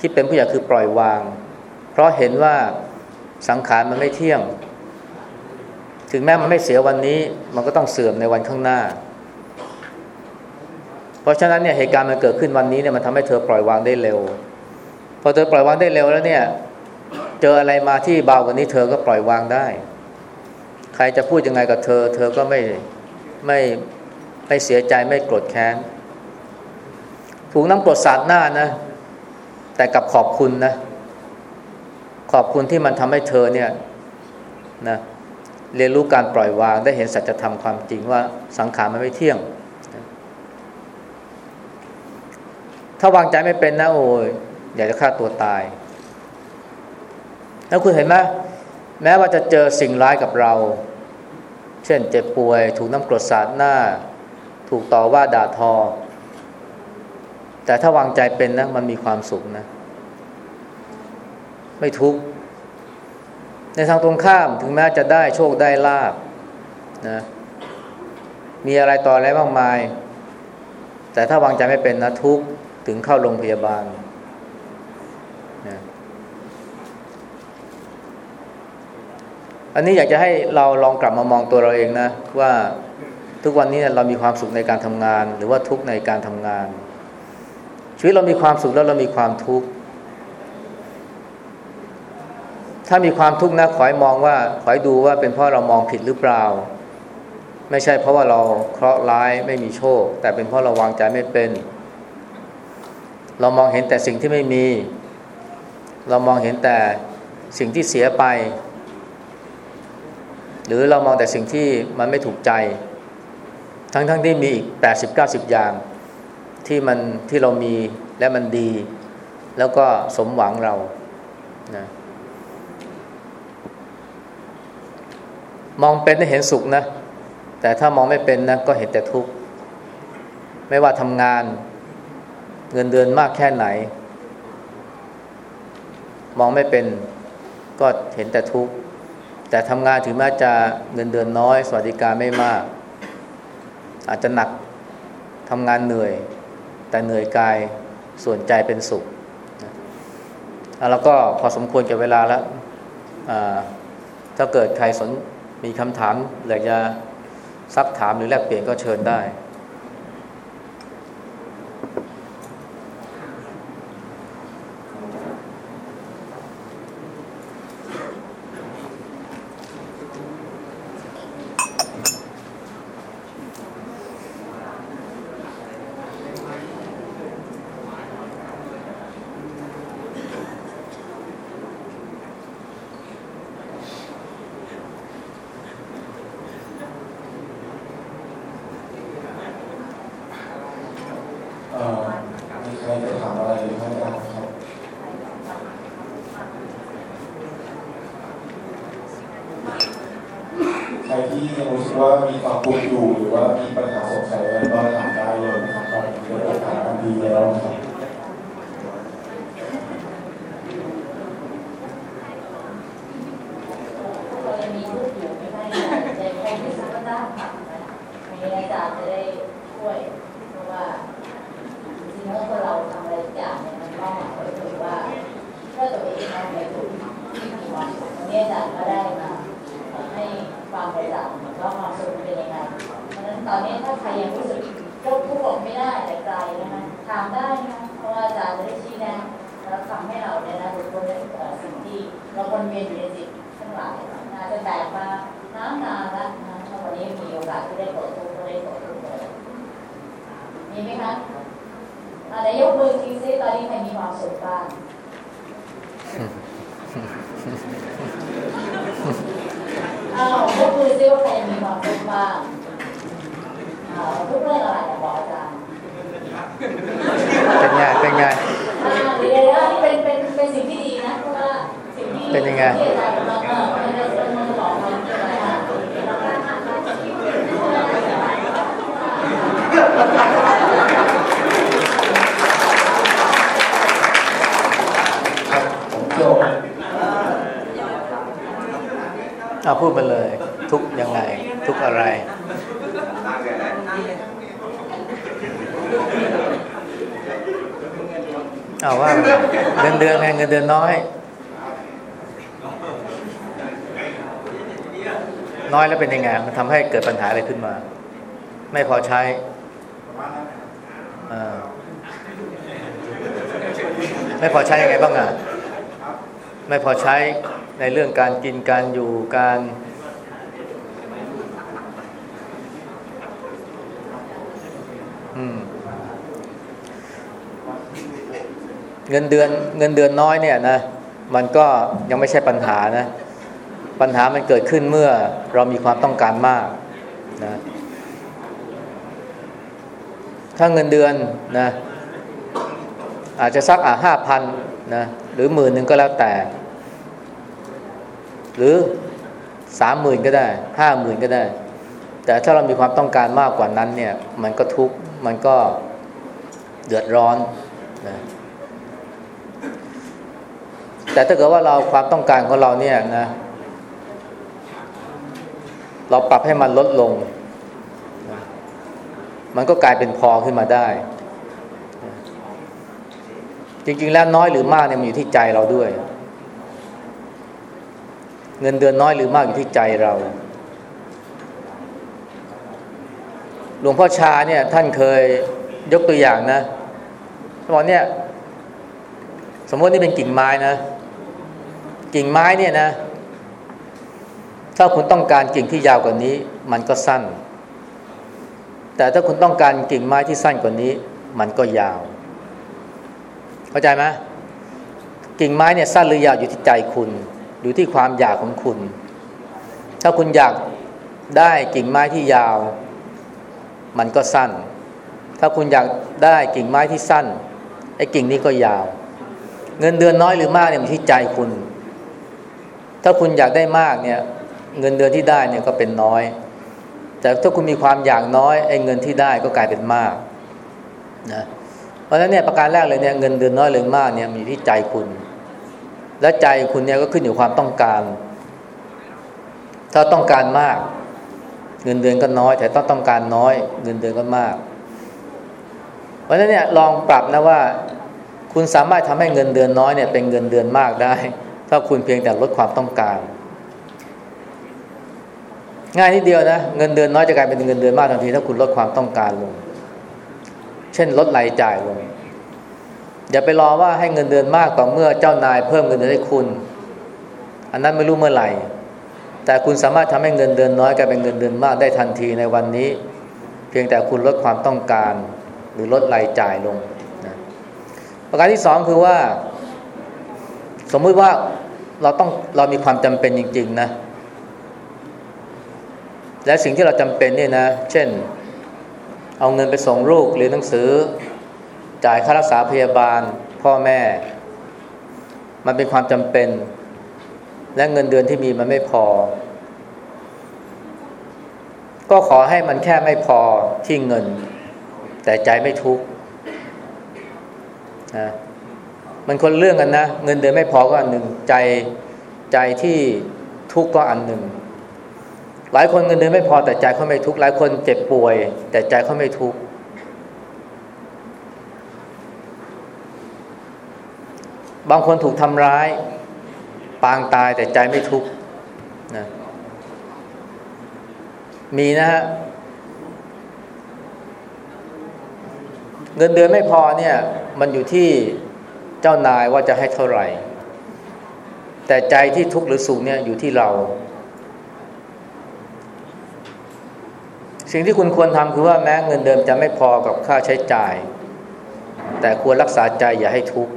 คิดเป็นผู้ใหญ่คือปล่อยวาง เพราะเห็นว่าสังขารมันไม่เที่ยง ถึงแม้มันไม่เสียวันนี้ มันก็ต้องเสื่อมในวันข้างหน้า เพราะฉะนั้นเนี่ยเหตุการณ์มันเกิดขึ้นวันนี้เนี่ยมันทำให้เธอปล่อยวางได้เร็ว พอเธอปล่อยวางได้เร็วแล้วเนี่ย เจออะไรมาที่เบากว่านี้เธอก็ปล่อยวางได้ ใครจะพูดยังไงกับเธอ เธอก็ไม่ไม่ไม่เสียใจไม่โกรธแค้น ถูกน้ำกรดสาดหน้านะ แต่กับขอบคุณนะ ขอบคุณที่มันทำให้เธอเนี่ยนะเรียนรู้การปล่อยวางได้เห็นสัจธรรมความจริงว่าสังขารมันไม่เที่ยง ถ้าวางใจไม่เป็นนะโอ้ยอยากจะฆ่าตัวตาย แล้วคุณเห็นไหมแม้ว่าจะเจอสิ่งร้ายกับเรา เช่นเจ็บป่วย ถูกน้ำกรดสาดหน้า ถูกต่อว่าด่าทอ แต่ถ้าวางใจเป็นนะ มันมีความสุขนะ ไม่ทุกข์ในทางตรงข้ามถึงแม้จะได้โชคได้ลาบนะมีอะไรต่ออะไรมากมาย แต่ถ้าวางใจไม่เป็นนะทุกข์ถึงเข้าโรงพยาบาลนะ อันนี้อยากจะให้เราลองกลับมามองตัวเราเองนะ ว่าทุกวันนี้เรามีความสุขในการทำงาน หรือว่าทุกในการทำงาน ชีวิตเรามีความสุขแล้วเรามีความทุกข์ถ้ามีความทุกข์นะขอให้มองว่าขอให้ดูว่าเป็นเพราะเรามองผิดหรือเปล่า ไม่ใช่เพราะว่าเราเคราะห์ร้ายไม่มีโชค แต่เป็นเพราะเราวางใจไม่เป็น เรามองเห็นแต่สิ่งที่ไม่มี เรามองเห็นแต่สิ่งที่เสียไป หรือเรามองแต่สิ่งที่มันไม่ถูกใจ ทั้งๆทที่มีอีกแปดสิบเก้าสิบอย่าง ที่มันที่เรามีและมันดี แล้วก็สมหวังเรานะมองเป็นเห็นสุขนะ แต่ถ้ามองไม่เป็นนะก็เห็นแต่ทุกข์ ไม่ว่าทำงานเงินเดือนมากแค่ไหน มองไม่เป็นก็เห็นแต่ทุกข์ แต่ทำงานถึงแม้จะเงินเดือนน้อย สวัสดิการไม่มาก อาจจะหนักทำงานเหนื่อย แต่เหนื่อยกายส่วนใจเป็นสุขแล้วก็พอสมควรกับเวลาแล้วถ้าเกิดใครสนมีคำถามอยากจะซักถามหรือแลกเปลี่ยนก็เชิญได้ qui reçoit, mi par beaucoup, ทำให้เกิดปัญหาอะไรขึ้นมา ไม่พอใช้ไม่พอใช้ยังไงบ้างอะไม่พอใช้ในเรื่องการกินการอยู่การเงินเดือนเงินเดือนน้อยเนี่ยนะ มันก็ยังไม่ใช่ปัญหานะ ปัญหามันเกิดขึ้นเมื่อเรามีความต้องการมากนะถ้าเงินเดือนนะอาจจะสักอะห้าพันนะหรือหมื่นหนึ่งก็แล้วแต่ หรือสามหมื่นก็ได้ห้าหมื่นก็ได้ แต่ถ้าเรามีความต้องการมากกว่านั้นเนี่ย มันก็ทุกข์มันก็เดือดร้อนนะแต่ถ้าเกิดว่าเราความต้องการของเราเนี่ยนะ เราปรับให้มันลดลง มันก็กลายเป็นพอขึ้นมาได้ จริง ๆ แล้วน้อยหรือมากเนี่ยมันอยู่ที่ใจเราด้วย เงินเดือนน้อยหรือมากอยู่ที่ใจเราหลวงพ่อชาเนี่ยท่านเคยยกตัวอย่างนะบอกเนี่ย สมมตินี่เป็นกิ่งไม้นะ กิ่งไม้เนี่ยนะ ถ้าคุณต้องการกิ่งที่ยาวกว่านี้ มันก็สั้น แต่ถ้าคุณต้องการกิ่งไม้ที่สั้นกว่านี้ มันก็ยาว เข้าใจไหมกิ่งไม้เนี่ยสั้นหรือยาวอยู่ที่ใจคุณ อยู่ที่ความอยากของคุณ ถ้าคุณอยากได้กิ่งไม้ที่ยาว มันก็สั้น ถ้าคุณอยากได้กิ่งไม้ที่สั้นไอ้กิ่งนี้ก็ยาว เงินเดือนน้อยหรือมากเนี่ยมันที่ใจคุณ ถ้าคุณอยากได้มากเนี่ย เงินเดือนที่ได้เนี่ยก็เป็นน้อย แต่ถ้าคุณมีความอยากน้อยไอ้เงินที่ได้ก็กลายเป็นมากนะเพราะฉะนั้นเนี่ยประการแรกเลยเนี่ยเงินเดือนน้อยหรือมากเนี่ยมีที่ใจคุณ และใจคุณเนี่ยก็ขึ้นอยู่ความต้องการ ถ้าต้องการมาก เงินเดือนก็น้อย แต่ต้องต้องการน้อย เงินเดือนก็มาก เพราะฉะนั้นเนี่ยลองปรับนะว่า คุณสามารถทำให้เงินเดือนน้อยเนี่ยเป็นเงินเดือนมากได้ ถ้าคุณเพียงแต่ลดความต้องการ ง่ายนิดเดียวนะเงินเดือนน้อยจะกลายเป็นเงินเดือนมากทันทีถ้าคุณลดความต้องการลง เช่นลดรายจ่ายลง อย่าไปรอว่าให้เงินเดือนมากต่อเมื่อเจ้านายเพิ่มเงินเดือนให้คุณ อันนั้นไม่รู้เมื่อไหร่ แต่คุณสามารถทำให้เงินเดือนน้อยกลายเป็นเงินเดือนมากได้ทันทีในวันนี้ เพียงแต่คุณลดความต้องการ หรือลดรายจ่ายลงนะประการที่สองคือว่า สมมุติว่าเราต้องเรามีความจำเป็นจริง ๆ นะ และสิ่งที่เราจำเป็นเนี่ยนะ เช่น เอาเงินไปส่งลูกเรียนหนังสือ จ่ายค่ารักษาพยาบาล พ่อแม่ มันเป็นความจำเป็น และเงินเดือนที่มีมันไม่พอ ก็ขอให้มันแค่ไม่พอที่เงิน แต่ใจไม่ทุกข์นะมันคนเรื่องกันนะ เงินเดือนไม่พอก็อันหนึ่งใจใจที่ทุกข์ก็อันหนึ่ง หลายคนเงินเดือนไม่พอแต่ใจเขาไม่ทุกข์หลายคนเจ็บป่วย แต่ใจเขาไม่ทุกข์บางคนถูกทำร้าย ปางตายแต่ใจไม่ทุกข์นะมีนะฮะเงินเดือนไม่พอเนี่ย มันอยู่ที่เจ้านายว่าจะให้เท่าไหร่ แต่ใจที่ทุกข์หรือสุขเนี่ยอยู่ที่เรา สิ่งที่คุณควรทำคือว่าแม้เงินเดือนจะไม่พอกับค่าใช้จ่าย แต่ควรรักษาใจอย่าให้ทุกข์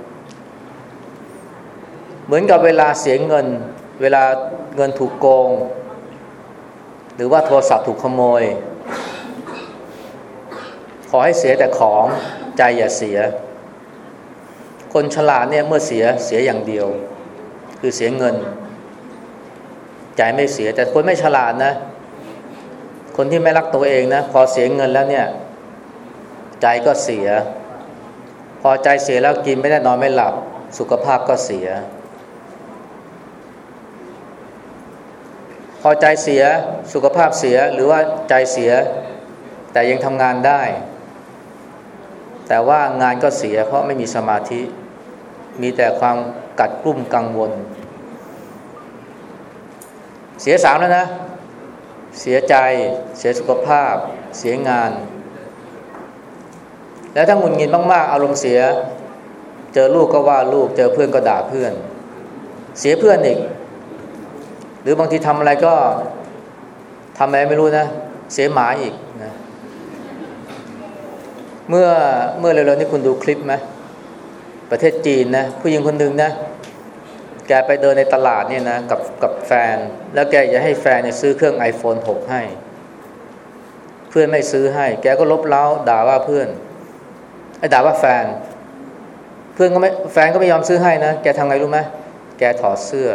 เหมือนกับเวลาเสียเงิน เวลาเงินถูกโกง หรือว่าโทรศัพท์ถูกขโมย ขอให้เสียแต่ของใจอย่าเสีย คนฉลาดเนี่ยเมื่อเสียเสียอย่างเดียว คือเสียเงิน ใจไม่เสียแต่คนไม่ฉลาดนะ คนที่ไม่รักตัวเองนะพอเสียเงินแล้วเนี่ย ใจก็เสีย พอใจเสียแล้วกินไม่ได้นอนไม่หลับ สุขภาพก็เสีย พอใจเสียสุขภาพเสียหรือว่าใจเสีย แต่ยังทำงานได้ แต่ว่างานก็เสีย เพราะไม่มีสมาธิ มีแต่ความกัดกลุ่มกังวล เสียสามแล้วนะ เสียใจ เสียสุขภาพ เสียงาน แล้วถ้าหงุดหงิดมากๆ อารมณ์เสีย เจอลูกก็ว่าลูก เจอเพื่อนก็ด่าเพื่อน เสียเพื่อนอีก หรือบางทีทำอะไรก็ทำอะไรไม่รู้นะ เสียหมาอีกนะ เมื่อเมื่อเร็วๆนี้คุณดูคลิปไหมประเทศจีนนะ ผู้หญิงคนหนึ่งนะ แกไปเดินในตลาดเนี่ยนะกับกับแฟน แล้วแกอยากให้แฟนเนี่ยซื้อเครื่อง iPhone 6 ให้ เพื่อนไม่ซื้อให้ แกก็ลบเล้าด่าว่าเพื่อนไอ้ด่าว่าแฟน เพื่อนก็ไม่แฟนก็ไม่ยอมซื้อให้นะ แกทำไงรู้ไหมแกถอดเสื้อ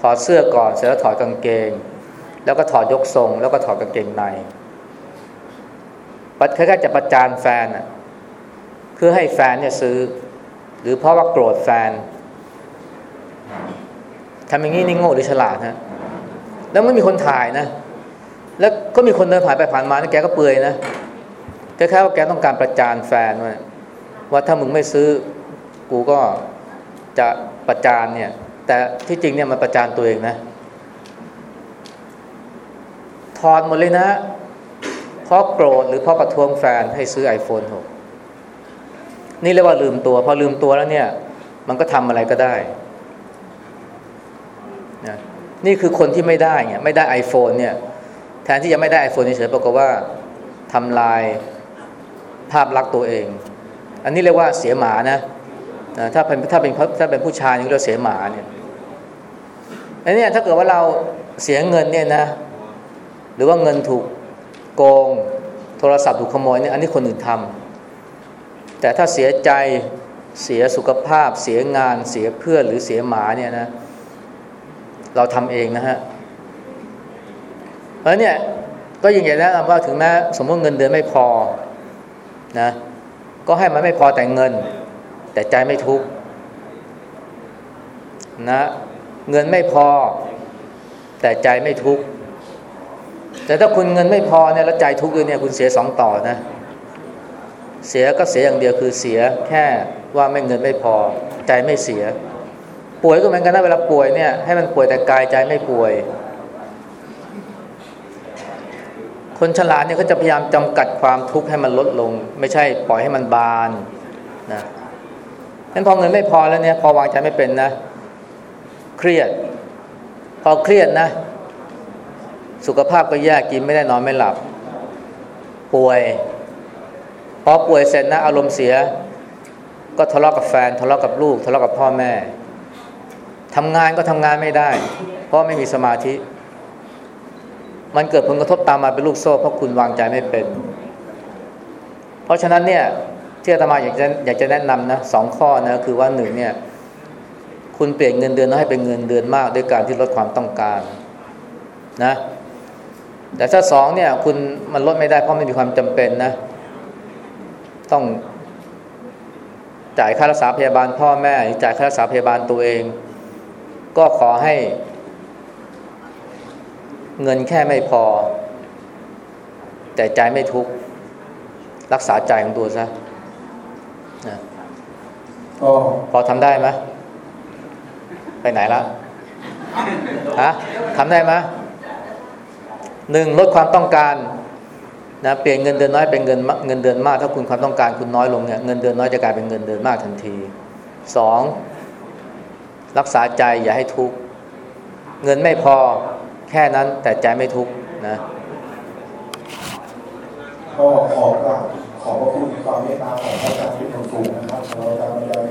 ถอดเสื้อก่อนเสร็จแล้วถอดกางเกง แล้วก็ถอดยกทรง แล้วก็ถอดกางเกงในปัดคล้ายๆจะประจานแฟนอะเพื่อให้แฟนเนี่ยซื้อ หรือเพราะว่าโกรธแฟน ทำอย่างนี้นี่โง่หรือฉลาดฮะแล้วไม่มีคนถ่ายนะ แล้วก็มีคนเดินผ่านไปผ่านมานะแกก็เปื่อยนะคล้ายๆว่าแกต้องการประจานแฟนว่าว่าถ้ามึงไม่ซื้อกูก็จะประจานเนี่ย แต่ที่จริงเนี่ยมันประจานตัวเองนะถอดหมดเลยนะเพราะโกรธหรือเพราะประท้วงแฟนให้ซื้อ iPhone 6 นี่เรียกว่าลืมตัว พอลืมตัวแล้วเนี่ย มันก็ทำอะไรก็ได้ นี่คือคนที่ไม่ได้เนี่ยไม่ได้ iPhone เนี่ย แทนที่จะไม่ได้ iPhone เฉยๆปรากฏว่าทำลายภาพลักษณ์ตัวเอง อันนี้เรียกว่าเสียหมานะนะถ้าเป็นถ้าเป็นถ้าเป็นผู้ชายนี่เรียกเสียหมาเนี่ยอันนี้ถ้าเกิดว่าเราเสียเงินเนี่ยนะ หรือว่าเงินถูกโกง โทรศัพท์ถูกขโมยเนี่ยอันนี้คนอื่นทำแต่ถ้าเสียใจเสียสุขภาพ เสียงาน เสียเพื่อนหรือเสียหมาเนี่ยนะเเราทำเองนะฮะเพราะเนี่ยก็ยังอย่างนั้นว่าถึงแม้สมมติเงินเดือนไม่พอนะก็ให้มันไม่พอแต่เงิน แต่ใจไม่ทุกข์นะเงินไม่พอ แต่ใจไม่ทุกข์แต่ถ้าคุณเงินไม่พอเนี่ยแล้วใจทุกข์อยู่เนี่ยคุณเสียสองต่อนะ เสียก็เสียอย่างเดียวคือเสียแค่ว่าไม่เงินไม่พอ ใจไม่เสีย ป่วยก็เหมือนกันนะเวลาป่วยเนี่ยให้มันป่วยแต่กายใจไม่ป่วย คนฉลาดเนี่ยเขาจะพยายามจำกัดความทุกข์ให้มันลดลง ไม่ใช่ปล่อยให้มันบานนะนั้นพอเงินไม่พอแล้วเนี่ย พอวางใจไม่เป็นนะ เครียด พอเครียดนะ สุขภาพก็แย่กินไม่ได้นอนไม่หลับ ป่วย พอป่วยเสร็จนะ อารมณ์เสีย ก็ทะเลาะกับแฟน ทะเลาะกับลูก ทะเลาะกับพ่อแม่ ทำงานก็ทำงานไม่ได้ เพราะไม่มีสมาธิ มันเกิดผลกระทบตามมาเป็นลูกโซ่เพราะคุณวางใจไม่เป็น เพราะฉะนั้นเนี่ยที่อาตมาอยากจะอยากจะแนะนำนะสองข้อนะคือว่าหนึ่งเนี่ย คุณเปลี่ยนเงินเดือนให้เป็นเงินเดือนมากด้วยการที่ลดความต้องการนะแต่ถ้าสองเนี่ยคุณมันลดไม่ได้เพราะไม่มีความจำเป็นนะ ต้องจ่ายค่ารักษาพยาบาลพ่อแม่จ่ายค่ารักษาพยาบาลตัวเอง ก็ขอให้ เงินแค่ไม่พอ แต่ใจไม่ทุกข์รักษาใจของตัวซะนะก็พอทำได้ไหมไปไหนละฮะทำได้ไหมหนึ่งลดความต้องการนะเปลี่ยนเงินเดือนน้อยเป็นเงินมะเงินเดือนมาก ถ้าคุณความต้องการคุณน้อยลงเนี่ยเงินเดือนน้อยจะกลายเป็นเงินเดือนมากทันทีสอง รักษาใจอย่าให้ทุกข์เงินไม่พอแค่นั้นแต่ใจไม่ทุกข์นะก็ขอกราบขอบพระคุณความเมตตาของพระอาจารย์ที่เป็นครูนะครับเราจะบรรยาย